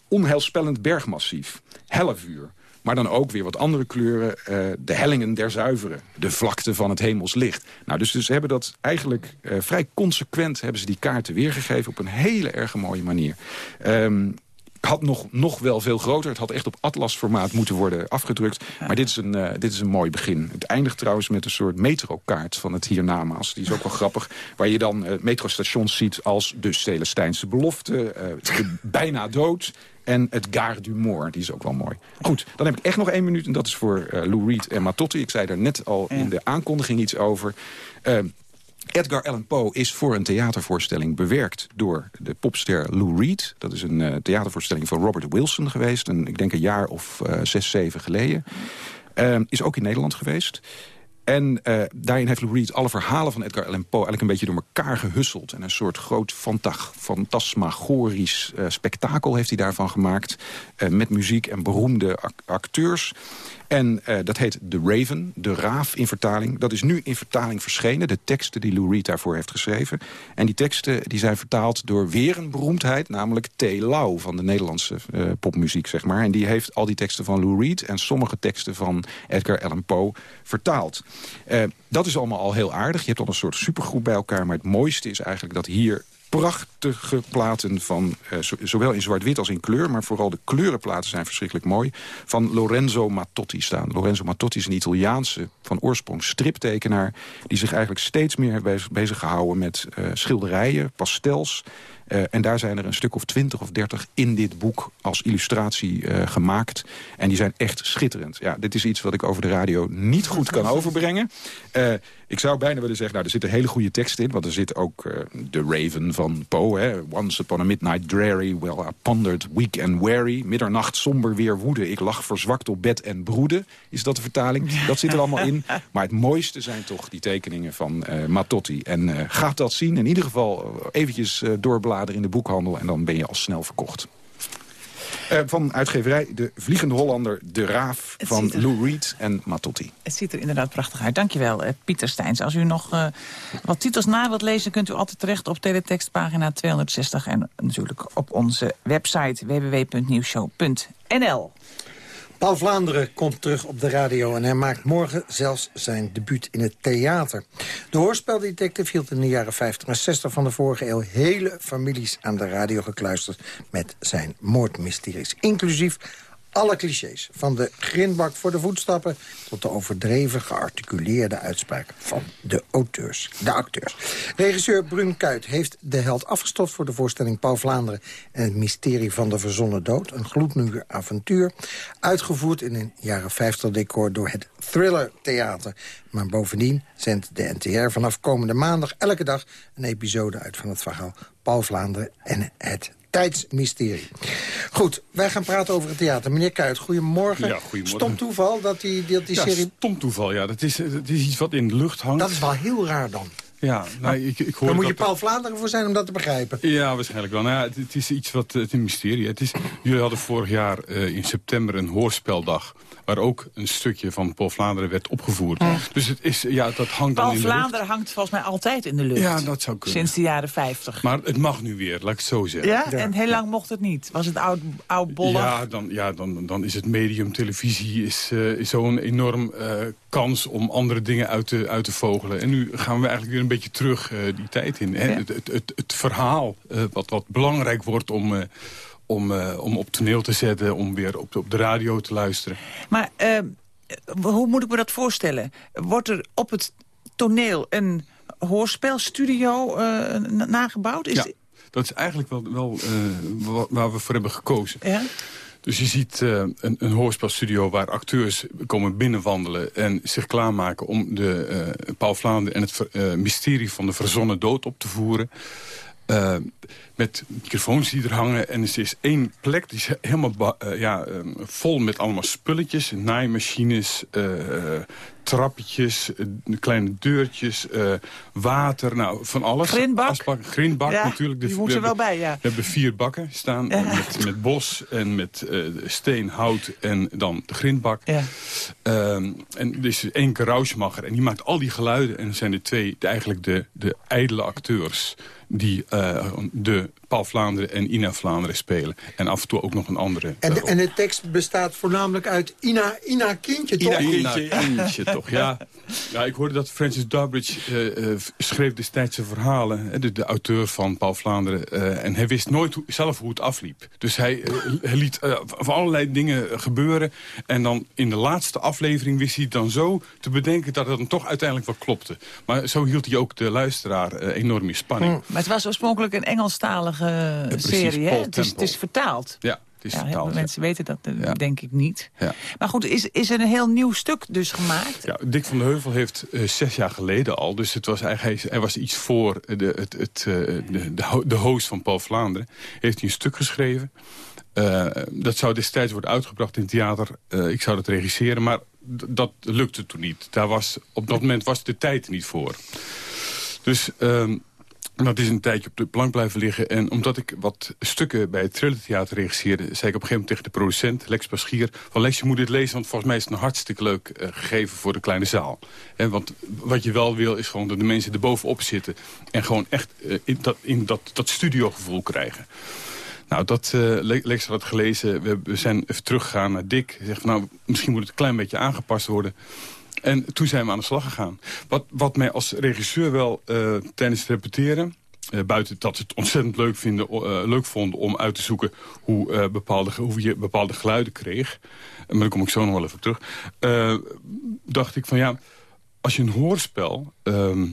Onheilspellend bergmassief. Hellevuur. Maar dan ook weer wat andere kleuren. Uh, de hellingen der zuiveren. De vlakte van het hemelslicht. Nou, dus, dus hebben dat eigenlijk uh, vrij consequent... hebben ze die kaarten weergegeven op een hele erg mooie manier. Um, had nog, nog wel veel groter. Het had echt op atlasformaat moeten worden afgedrukt. Maar dit is, een, uh, dit is een mooi begin. Het eindigt trouwens met een soort metrokaart van het hiernamaals. Die is ook wel [laughs] grappig. Waar je dan uh, metrostations ziet als de Celestijnse belofte. Uh, [laughs] bijna dood En het Gare du Moor, die is ook wel mooi. Goed, dan heb ik echt nog één minuut en dat is voor Lou Reed en Matotti. Ik zei daar net al in de aankondiging iets over. Edgar Allan Poe is voor een theatervoorstelling bewerkt door de popster Lou Reed. Dat is een uh, theatervoorstelling van Robert Wilson geweest. Een, ik denk een jaar of uh, zes, zeven geleden. Uh, is ook in Nederland geweest. En uh, daarin heeft Lou Reed alle verhalen van Edgar Allan Poe... eigenlijk een beetje door elkaar gehusseld. En een soort groot fantasmagorisch uh, spektakel heeft hij daarvan gemaakt. Uh, met muziek en beroemde acteurs. En dat heet The Raven, De Raaf in vertaling. Dat is nu in vertaling verschenen, de teksten die Lou Reed daarvoor heeft geschreven. En die teksten die zijn vertaald door weer een beroemdheid... namelijk T. Lau van de Nederlandse popmuziek, zeg maar. En die heeft al die teksten van Lou Reed... en sommige teksten van Edgar Allan Poe vertaald. Uh, dat is allemaal al heel aardig. Je hebt al een soort supergroep bij elkaar. Maar het mooiste is eigenlijk dat hier prachtige platen van, uh, zowel in zwart-wit als in kleur... maar vooral de kleurenplaten zijn verschrikkelijk mooi... van Lorenzo Mattotti staan. Lorenzo Mattotti is een Italiaanse, van oorsprong striptekenaar... die zich eigenlijk steeds meer heeft bezig, gehouden met uh, schilderijen, pastels... Uh, en daar zijn er een stuk of twintig of dertig in dit boek als illustratie uh, gemaakt. En die zijn echt schitterend. Ja, dit is iets wat ik over de radio niet goed kan overbrengen. Uh, ik zou bijna willen zeggen, nou, er zit een hele goede tekst in. Want er zit ook The Raven van Poe. Hè? Once upon a midnight dreary, well I pondered, weak and weary. Middernacht somber weer woede. Ik lag verzwakt op bed en broede. Is dat de vertaling? [laughs] Dat zit er allemaal in. Maar het mooiste zijn toch die tekeningen van Matotti. En gaat dat zien. In ieder geval eventjes doorbladeren in de boekhandel... en dan ben je al snel verkocht. Uh, van uitgeverij De Vliegende Hollander, De Raaf van er... Lou Reed en Matotti. Het ziet er inderdaad prachtig uit. Dankjewel, uh, Pieter Steins. Als u nog uh, wat titels na wilt lezen... kunt u altijd terecht op teletextpagina 260... en natuurlijk op onze website www.nieuwshow.nl. Paul Vlaanderen komt terug op de radio en hij maakt morgen zelfs zijn debuut in het theater. De hoorspeldetective hield in de jaren 50 en 60 van de vorige eeuw hele families aan de radio gekluisterd met zijn moordmysteries. Inclusief alle clichés, van de grindbak voor de voetstappen... tot de overdreven gearticuleerde uitspraak van de auteurs, de acteurs. Regisseur Brun Kuit heeft de held afgestoft voor de voorstelling Paul Vlaanderen... en het mysterie van de verzonnen dood, een gloednieuw avontuur... uitgevoerd in een jaren 50 decor door het Thriller Theater. Maar bovendien zendt de NTR vanaf komende maandag elke dag... een episode uit van het verhaal Paul Vlaanderen en het tijdsmysterie. Goed, wij gaan praten over het theater. Meneer Kuit, goedemorgen. Ja, goedemorgen. Stom toeval dat die, dat die ja, serie... stom toeval, ja. Dat is, dat is iets wat in de lucht hangt. Dat is wel heel raar dan. Ja, nou, ik, ik hoor Daar moet je Paul Vlaanderen voor zijn om dat te begrijpen. Ja, waarschijnlijk wel. Nou ja, het, het, is iets wat, het is een mysterie. Het is, jullie hadden vorig jaar uh, in september een hoorspeldag waar ook een stukje van Paul Vlaanderen werd opgevoerd. Ja. Dus het is, ja, dat hangt Paul dan in de Vlaanderen hangt volgens mij altijd in de lucht. Ja, dat zou kunnen. Sinds de jaren 50. Maar het mag nu weer, laat ik het zo zeggen. Ja? ja. En heel lang mocht het niet? Was het oud, oud bollig? Ja, dan, ja dan, dan is het medium televisie is, uh, is zo'n enorm uh, kans om andere dingen uit te, uit te vogelen. En nu gaan we eigenlijk weer een beetje terug uh, die tijd in. Hè? Ja. Het, het, het, het, verhaal wat, wat belangrijk wordt om om, uh, om op toneel te zetten, om weer op de, op de radio te luisteren. Maar uh, hoe moet ik me dat voorstellen? Wordt er op het toneel een hoorspelstudio uh, nagebouwd? Is ja, dat is eigenlijk wel, wel waar we voor hebben gekozen. Ja? Dus je ziet uh, een, een hoorspelstudio waar acteurs komen binnenwandelen... en zich klaarmaken om de uh, Paul Vlaanderen en het uh, mysterie van de verzonnen dood op te voeren. Uh, met microfoons die er hangen. En er is één plek, die is helemaal uh, ja, um, vol met allemaal spulletjes. Naaimachines, uh, trappetjes, kleine deurtjes, water, nou, van alles. Grindbak. Asbak, grindbak ja, natuurlijk. Die moet er wel bij, ja. We hebben vier bakken staan, ja. met, met bos en met steen, hout en dan de grindbak. Ja. Um, en er is één karausmacher en die maakt al die geluiden. En zijn de twee de, eigenlijk de, de ijdele acteurs die uh, de Paul Vlaanderen en Ina Vlaanderen spelen. En af en toe ook nog een andere. En de, en de tekst bestaat voornamelijk uit Ina, Ina Kindje, toch? Ina Kindje, Ina Kindje toch, ja. [laughs] ja. Ik hoorde dat Francis Durbridge uh, uh, schreef destijds zijn verhalen. De, de, auteur van Paul Vlaanderen. Uh, en hij wist nooit hoe, zelf hoe het afliep. Dus hij, hij liet van allerlei dingen gebeuren. En dan in de laatste aflevering wist hij dan zo te bedenken... dat het dan toch uiteindelijk wel klopte. Maar zo hield hij ook de luisteraar enorm in spanning. Hmm. Maar het was oorspronkelijk een Engelstalige serie, hè? Het is, het is, vertaald. Ja. is ja, heel veel mensen weten dat, uh, denk ik niet. Ja. Maar goed, is, is er een heel nieuw stuk dus gemaakt? Ja, Dick van de Heuvel heeft uh, zes jaar geleden al... dus het was eigenlijk, hij was iets voor de, het, het, uh, de, de, de host van Paul Vlaanderen... heeft hij een stuk geschreven. dat zou destijds worden uitgebracht in het theater. ik zou dat regisseren, maar dat lukte toen niet. Daar was, op dat moment was de tijd er niet voor. Dus... Um, dat is een tijdje op de plank blijven liggen. En omdat ik wat stukken bij het Trillertheater regisseerde... zei ik op een gegeven moment tegen de producent, Lex Paschier... van Lex, je moet dit lezen, want volgens mij is het een hartstikke leuk uh, gegeven voor de kleine zaal. En want wat je wel wil, is gewoon dat de mensen er bovenop zitten... en gewoon echt uh, in, dat, in dat, dat studiogevoel krijgen. Nou, dat, uh, Lex had gelezen. We, we, zijn even teruggegaan naar Dick. Zegt van, nou, misschien moet het een klein beetje aangepast worden. En toen zijn we aan de slag gegaan. Wat, wat mij als regisseur wel uh, tijdens het repeteren... Uh, buiten dat ze het ontzettend leuk, vinden, uh, leuk vonden om uit te zoeken hoe, bepaalde, hoe je bepaalde geluiden kreeg. maar daar kom ik zo nog wel even terug. dacht ik van ja, als je een hoorspel ehm,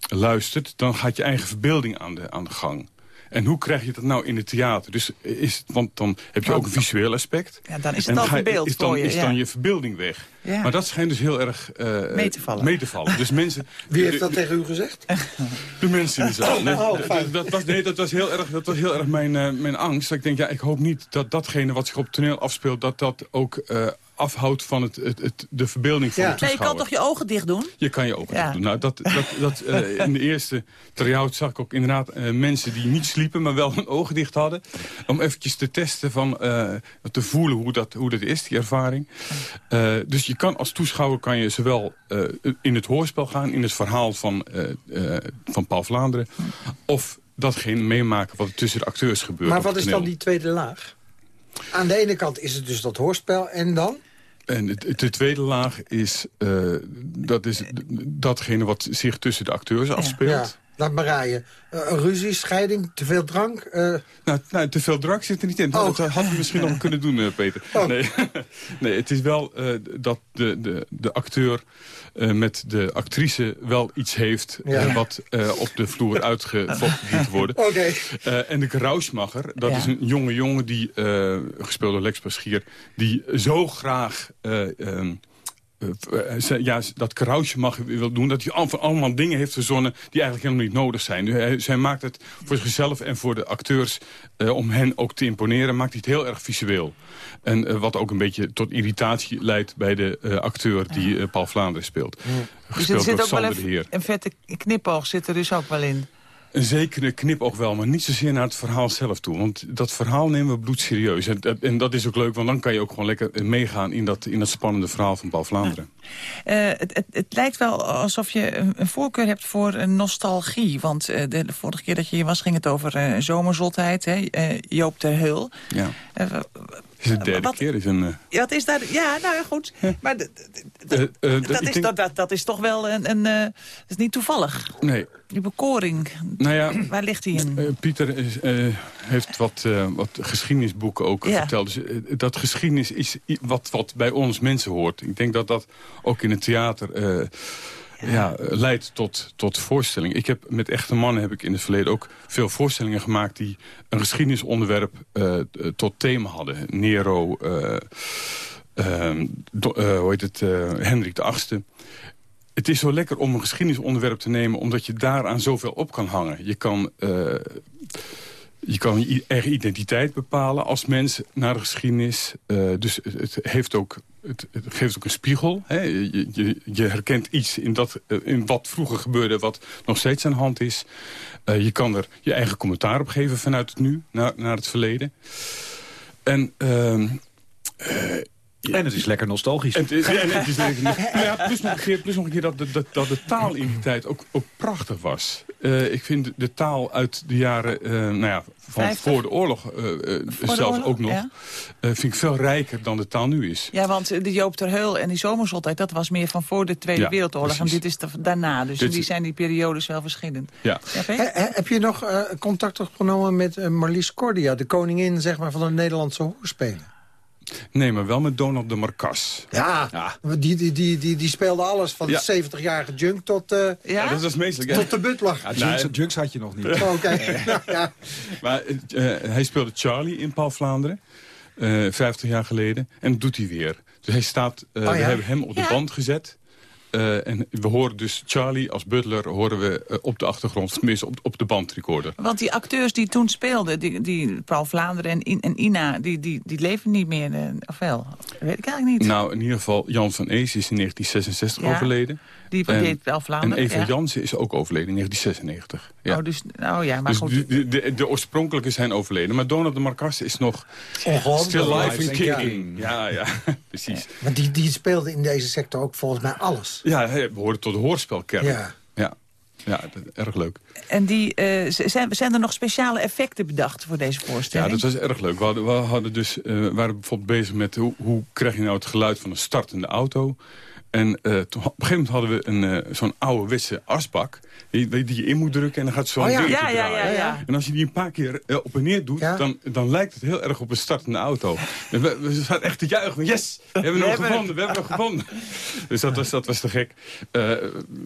luistert... dan gaat je eigen verbeelding aan de, aan de gang. En hoe krijg je dat nou in het theater? Dus is want dan heb je ook een visueel aspect. Ja, dan is het al verbeeld is dan, je. Is dan je verbeelding weg. Ja. Maar dat schijnt dus heel erg uh, mee, te vallen. mee te vallen. Dus mensen, [laughs] Wie heeft dat tegen u gezegd? [laughs] De mensen in de zaal. Nee, oh, dat, was, nee, dat was heel erg, dat was heel erg mijn, uh, mijn angst. Dat ik denk, ja, ik hoop niet dat datgene wat zich op het toneel afspeelt... dat dat ook uh, afhoudt van het, het, het, de verbeelding van ja. de toeschouwer. je kan toch je ogen dicht doen? Je kan je ogen dicht doen. Nou, dat, dat, dat, uh, [laughs] in de eerste try-out zag ik ook inderdaad uh, mensen die niet sliepen... maar wel hun ogen dicht hadden. Om eventjes te testen, van, uh, te voelen hoe dat, hoe dat is, die ervaring. dus je kan als toeschouwer kan je zowel in het hoorspel gaan... in het verhaal van, van Paul Vlaanderen... of datgene meemaken wat er tussen de acteurs gebeurt. Maar wat is dan die tweede laag? Aan de ene kant is het dus dat hoorspel en dan? En de tweede laag is, uh, dat is datgene wat zich tussen de acteurs afspeelt. Laat maar rijden. Uh, ruzie, scheiding, te veel drank? Uh... Nou, nou, te veel drank zit er niet in. Oh. Dat hadden we misschien nog kunnen doen, Peter. [laughs] Oh. Nee. [laughs] nee, het is wel dat de, de, de acteur uh, met de actrice wel iets heeft... Ja. Uh, wat uh, op de vloer uitgevochten te worden. [laughs] Okay. en de Krausmacher, dat ja. is een jonge jongen... die gespeeld door Lex Paschier... die zo graag... Um, ja, dat krausje mag wil doen. Dat hij allemaal dingen heeft verzonnen die eigenlijk helemaal niet nodig zijn. Dus hij, zij maakt het voor zichzelf en voor de acteurs, uh, om hen ook te imponeren, maakt hij het heel erg visueel. En uh, wat ook een beetje tot irritatie leidt bij de uh, acteur die Paul Vlaanderen speelt. Ja. Gespeeld dus er zit ook wel een, een vette knipoog zit er dus ook wel in. Een zekere knip ook wel, maar niet zozeer naar het verhaal zelf toe. Want dat verhaal nemen we bloedserieus. En, en dat is ook leuk, want dan kan je ook gewoon lekker meegaan... in dat, in dat spannende verhaal van Paul Vlaanderen. Uh, het, het, het, lijkt wel alsof je een voorkeur hebt voor een nostalgie. Want uh, de, de, vorige keer dat je hier was, ging het over uh, zomerzotheid. Hè? Joop ter Heul. Ja is de derde wat, keer. Is een, uh... Wat is daar? Ja, nou ja, goed. Maar dat, is, toch wel een... een uh, is niet toevallig. Nee. Die bekoring, nou ja, waar ligt die in? Pieter is, heeft wat, wat geschiedenisboeken ook verteld. Dus, dat geschiedenis is wat, wat bij ons mensen hoort. Ik denk dat dat ook in het theater ja, leidt tot, tot voorstellingen. Ik heb met echte mannen heb ik in het verleden ook veel voorstellingen gemaakt... die een geschiedenisonderwerp uh, tot thema hadden. Nero, uh, do, hoe heet het, Hendrik de Achtste. Het is zo lekker om een geschiedenisonderwerp te nemen... omdat je daaraan zoveel op kan hangen. Je kan je kan je eigen identiteit bepalen als mens naar de geschiedenis. Uh, dus het, heeft ook, het, geeft ook een spiegel. Hè? Je, je, je, herkent iets in, dat, uh, in wat vroeger gebeurde... wat nog steeds aan de hand is. Uh, je kan er je eigen commentaar op geven vanuit het nu naar, naar het verleden. En... Ehm, ja. En het is lekker nostalgisch. En, en, het is [laughs] lekker, ja, plus, nog een keer, plus nog een keer dat, dat, dat de taal in die tijd ook, ook prachtig was. Uh, ik vind de taal uit de jaren uh, nou ja, van 50? voor de oorlog uh, zelfs de oorlog? ook nog... Ja. vind ik veel rijker dan de taal nu is. Ja, want de Joop ter Heul en die zomerzotheid... dat was meer van voor de Tweede ja, Wereldoorlog. Precies. En dit is de, daarna. Dus dit die zijn die periodes wel verschillend. Ja. ja heb je nog contact opgenomen met Marlies Cordia... de koningin zeg maar, van de Nederlandse hoorspelen? Nee, maar wel met Donald de Marcas. Ja, ja. Die, die, die, die, die speelde alles van de 70-jarige junk tot, uh, ja? dat was meestelijk, tot de butler. Ja, junks, junks, had je nog niet. Oh, Oké. Okay. [laughs] maar uh, hij speelde Charlie in Paul Vlaanderen. 50 jaar geleden. En dat doet hij weer. Dus hij staat, uh, oh, ja? we hebben hem op de band gezet. Uh, en we horen dus Charlie als butler horen we uh, op de achtergrond, tenminste op, op de bandrecorder. Want die acteurs die toen speelden, die, die Paul Vlaanderen en, In, en Ina, die, die, die leven niet meer, uh, of wel? Weet ik eigenlijk niet. Nou, in ieder geval, Jan van Ees is in 1966 ja, overleden. Die deed Vlaanderen, En Eva ja. Jansen is ook overleden in 1996. Ja. Oh, dus, oh ja, maar dus goed. De, de, de, oorspronkelijke zijn overleden. Maar Donald de Marcasse is nog still live and kicking. Ja, ja, [laughs] precies. Ja, want die, die speelde in deze sector ook volgens mij alles. Ja, we horen tot de hoorspelkerk. Ja. ja. Ja, erg leuk. En die, uh, zijn, zijn er nog speciale effecten bedacht voor deze voorstelling? Ja, dat was erg leuk. We, hadden, we hadden dus, uh, waren bijvoorbeeld bezig met hoe, hoe krijg je nou het geluid van een startende auto. En uh, op een gegeven moment hadden we een uh, zo'n ouderwetse asbak. Die, die je in moet drukken en dan gaat zo'n oh, ja. ja, ja, ja, ja, En als je die een paar keer uh, op en neer doet, ja? dan, dan lijkt het heel erg op een startende auto. En we, we zaten echt te juichen. Yes, we hebben hem gevonden, we hebben hem gevonden. dus dat was, dat was te gek.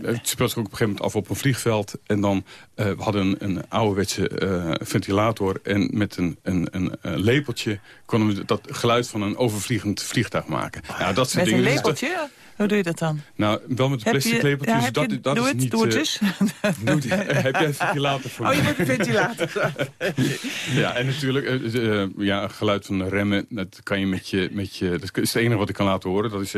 Het speelt zich ook op een gegeven moment af op een vliegveld. En dan, uh, we hadden een, een ouderwetse ventilator. En met een, een, een, lepeltje konden we dat geluid van een overvliegend vliegtuig maken. Nou, dat soort met dingen. een lepeltje? Hoe doe je dat dan? Nou, wel met plastic lepeltjes. Ja, dat, je, dat doe is het, niet... Doe het dus. [laughs] Doe het, [laughs] heb jij een ventilator voor Oh, je moet een ventilator. [laughs] ja, en natuurlijk, uh, uh, ja, geluid van de remmen, dat kan je met je, met je... Dat is het enige wat ik kan laten horen. Dat is...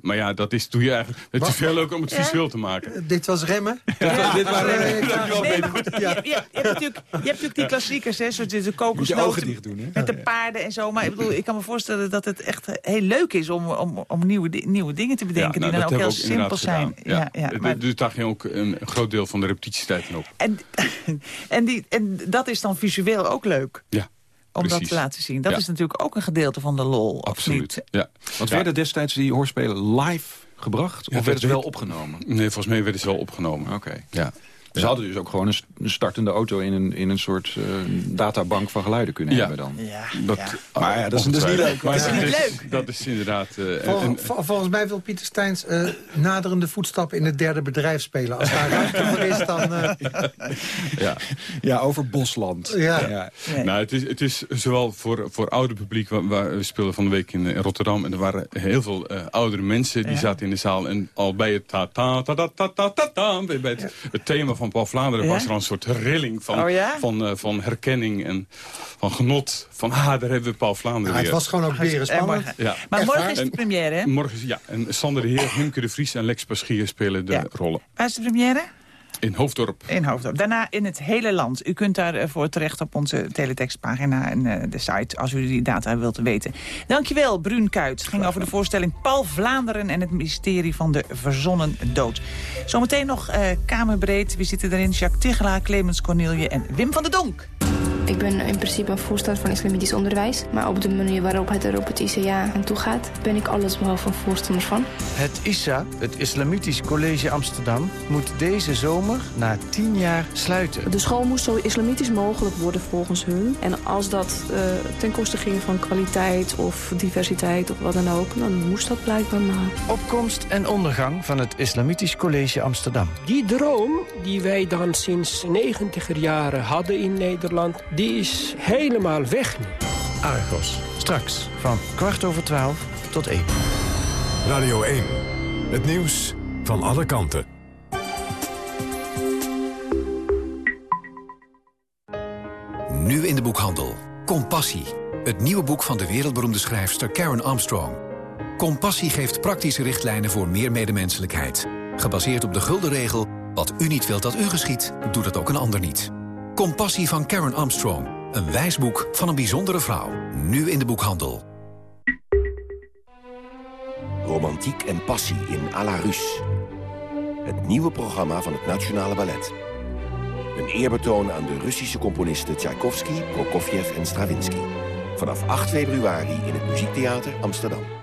Maar ja, dat is, doe je eigenlijk. Het is veel leuker om het visueel te maken. dit was remmen? [laughs] Ja, ja. dit waren remmen. Ja. Nee, maar goed, je, je, je, hebt natuurlijk, je hebt natuurlijk die klassiekers, hè, zoals de kokosnoten doen, hè? met de paarden en zo. Maar ik, bedoel, ik kan me voorstellen dat het echt heel leuk is om, om, om nieuwe, nieuwe dingen te bedenken... nou, die dan ook heel ook simpel zijn. Ja. Ja, maar... Dus daar ging ook een groot deel van de repetitietijd in op. En, [laughs] en, die, en dat is dan visueel ook leuk. Ja om Precies. dat te laten zien. Dat ja. is natuurlijk ook een gedeelte van de lol. Absoluut. Ja. Want werden destijds die hoorspelen live gebracht? Ja, of werden ze wel opgenomen? Nee, volgens mij werden ze wel opgenomen. Oké. Okay. Ja. Ze hadden dus ook gewoon een startende auto in een, in een soort uh, databank van geluiden kunnen ja. hebben dan. Ja, dat, ja. Maar ja, dat is, dat is niet leuk. Dat is niet is, leuk. Dat is inderdaad... Uh, Vol, en, vol, volgens mij wil Pieter Steins uh, naderende voetstappen in het derde bedrijf spelen. Als daar ruimte voor is, [laughs] dan... ja. ja, over Bosland. Ja. ja. Nee. Nou, het, is, het is zowel voor, voor oude publiek... Waar, waar, we speelden van de week in, in, Rotterdam... en er waren heel veel oudere mensen die zaten in de zaal... en al bij het ta ta ta ta ta ta ta, ta bij het, het thema van Paul Vlaanderen... was er een soort rilling van, oh, ja? van, uh, van herkenning en van genot. Van, ah, daar hebben we Paul Vlaanderen ja, Het was gewoon ook weer spannend. Ja. Maar Echt morgen waar? is de première, hè? Morgen is, ja. En Sander de Heer, Himke de Vries en Lex Paschier spelen de ja. rollen. Waar is de première? In Hoofddorp. In Hoofddorp. Daarna in het hele land. U kunt daarvoor terecht op onze teletextpagina en uh, de site... als u die data wilt weten. Dankjewel, Bruun Kuit. Het ging over de voorstelling Paul Vlaanderen... en het mysterie van de verzonnen dood. Zometeen nog uh, Kamerbreed. Wie zitten erin? Jacques Tichelaar, Clemens Cornelie en Wim van der Donk. Ik ben in principe een voorstander van islamitisch onderwijs. Maar op de manier waarop het er op het ICA aan toe gaat... ben ik alles behalve een voorstander van. Het ISA, het Islamitisch College Amsterdam... moet deze zomer na tien jaar sluiten. De school moest zo islamitisch mogelijk worden volgens hun. En als dat uh, ten koste ging van kwaliteit of diversiteit of wat dan ook... dan moest dat blijkbaar maar. Opkomst en ondergang van het Islamitisch College Amsterdam. Die droom die wij dan sinds negentiger jaren hadden in Nederland die is helemaal weg nu. Argos, straks van kwart over twaalf tot één. Radio 1, het nieuws van alle kanten. Nu in de boekhandel. Compassie, het nieuwe boek van de wereldberoemde schrijfster Karen Armstrong. Compassie geeft praktische richtlijnen voor meer medemenselijkheid. Gebaseerd op de gulden regel, wat u niet wilt dat u geschiet, doet het ook een ander niet. Compassie van Karen Armstrong. Een wijsboek van een bijzondere vrouw. Nu in de boekhandel. Romantiek en passie in à la Russe. Het nieuwe programma van het Nationale Ballet. Een eerbetoon aan de Russische componisten Tchaikovsky, Prokofjev en Stravinsky. Vanaf 8 februari in het Muziektheater Amsterdam.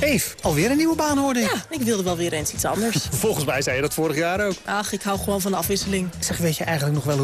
Eve, alweer een nieuwe baan hoorde ik. Ja, ik wilde wel weer eens iets anders. [laughs] Volgens mij zei je dat vorig jaar ook. Ach, ik hou gewoon van de afwisseling. Zeg, weet je eigenlijk nog wel hoe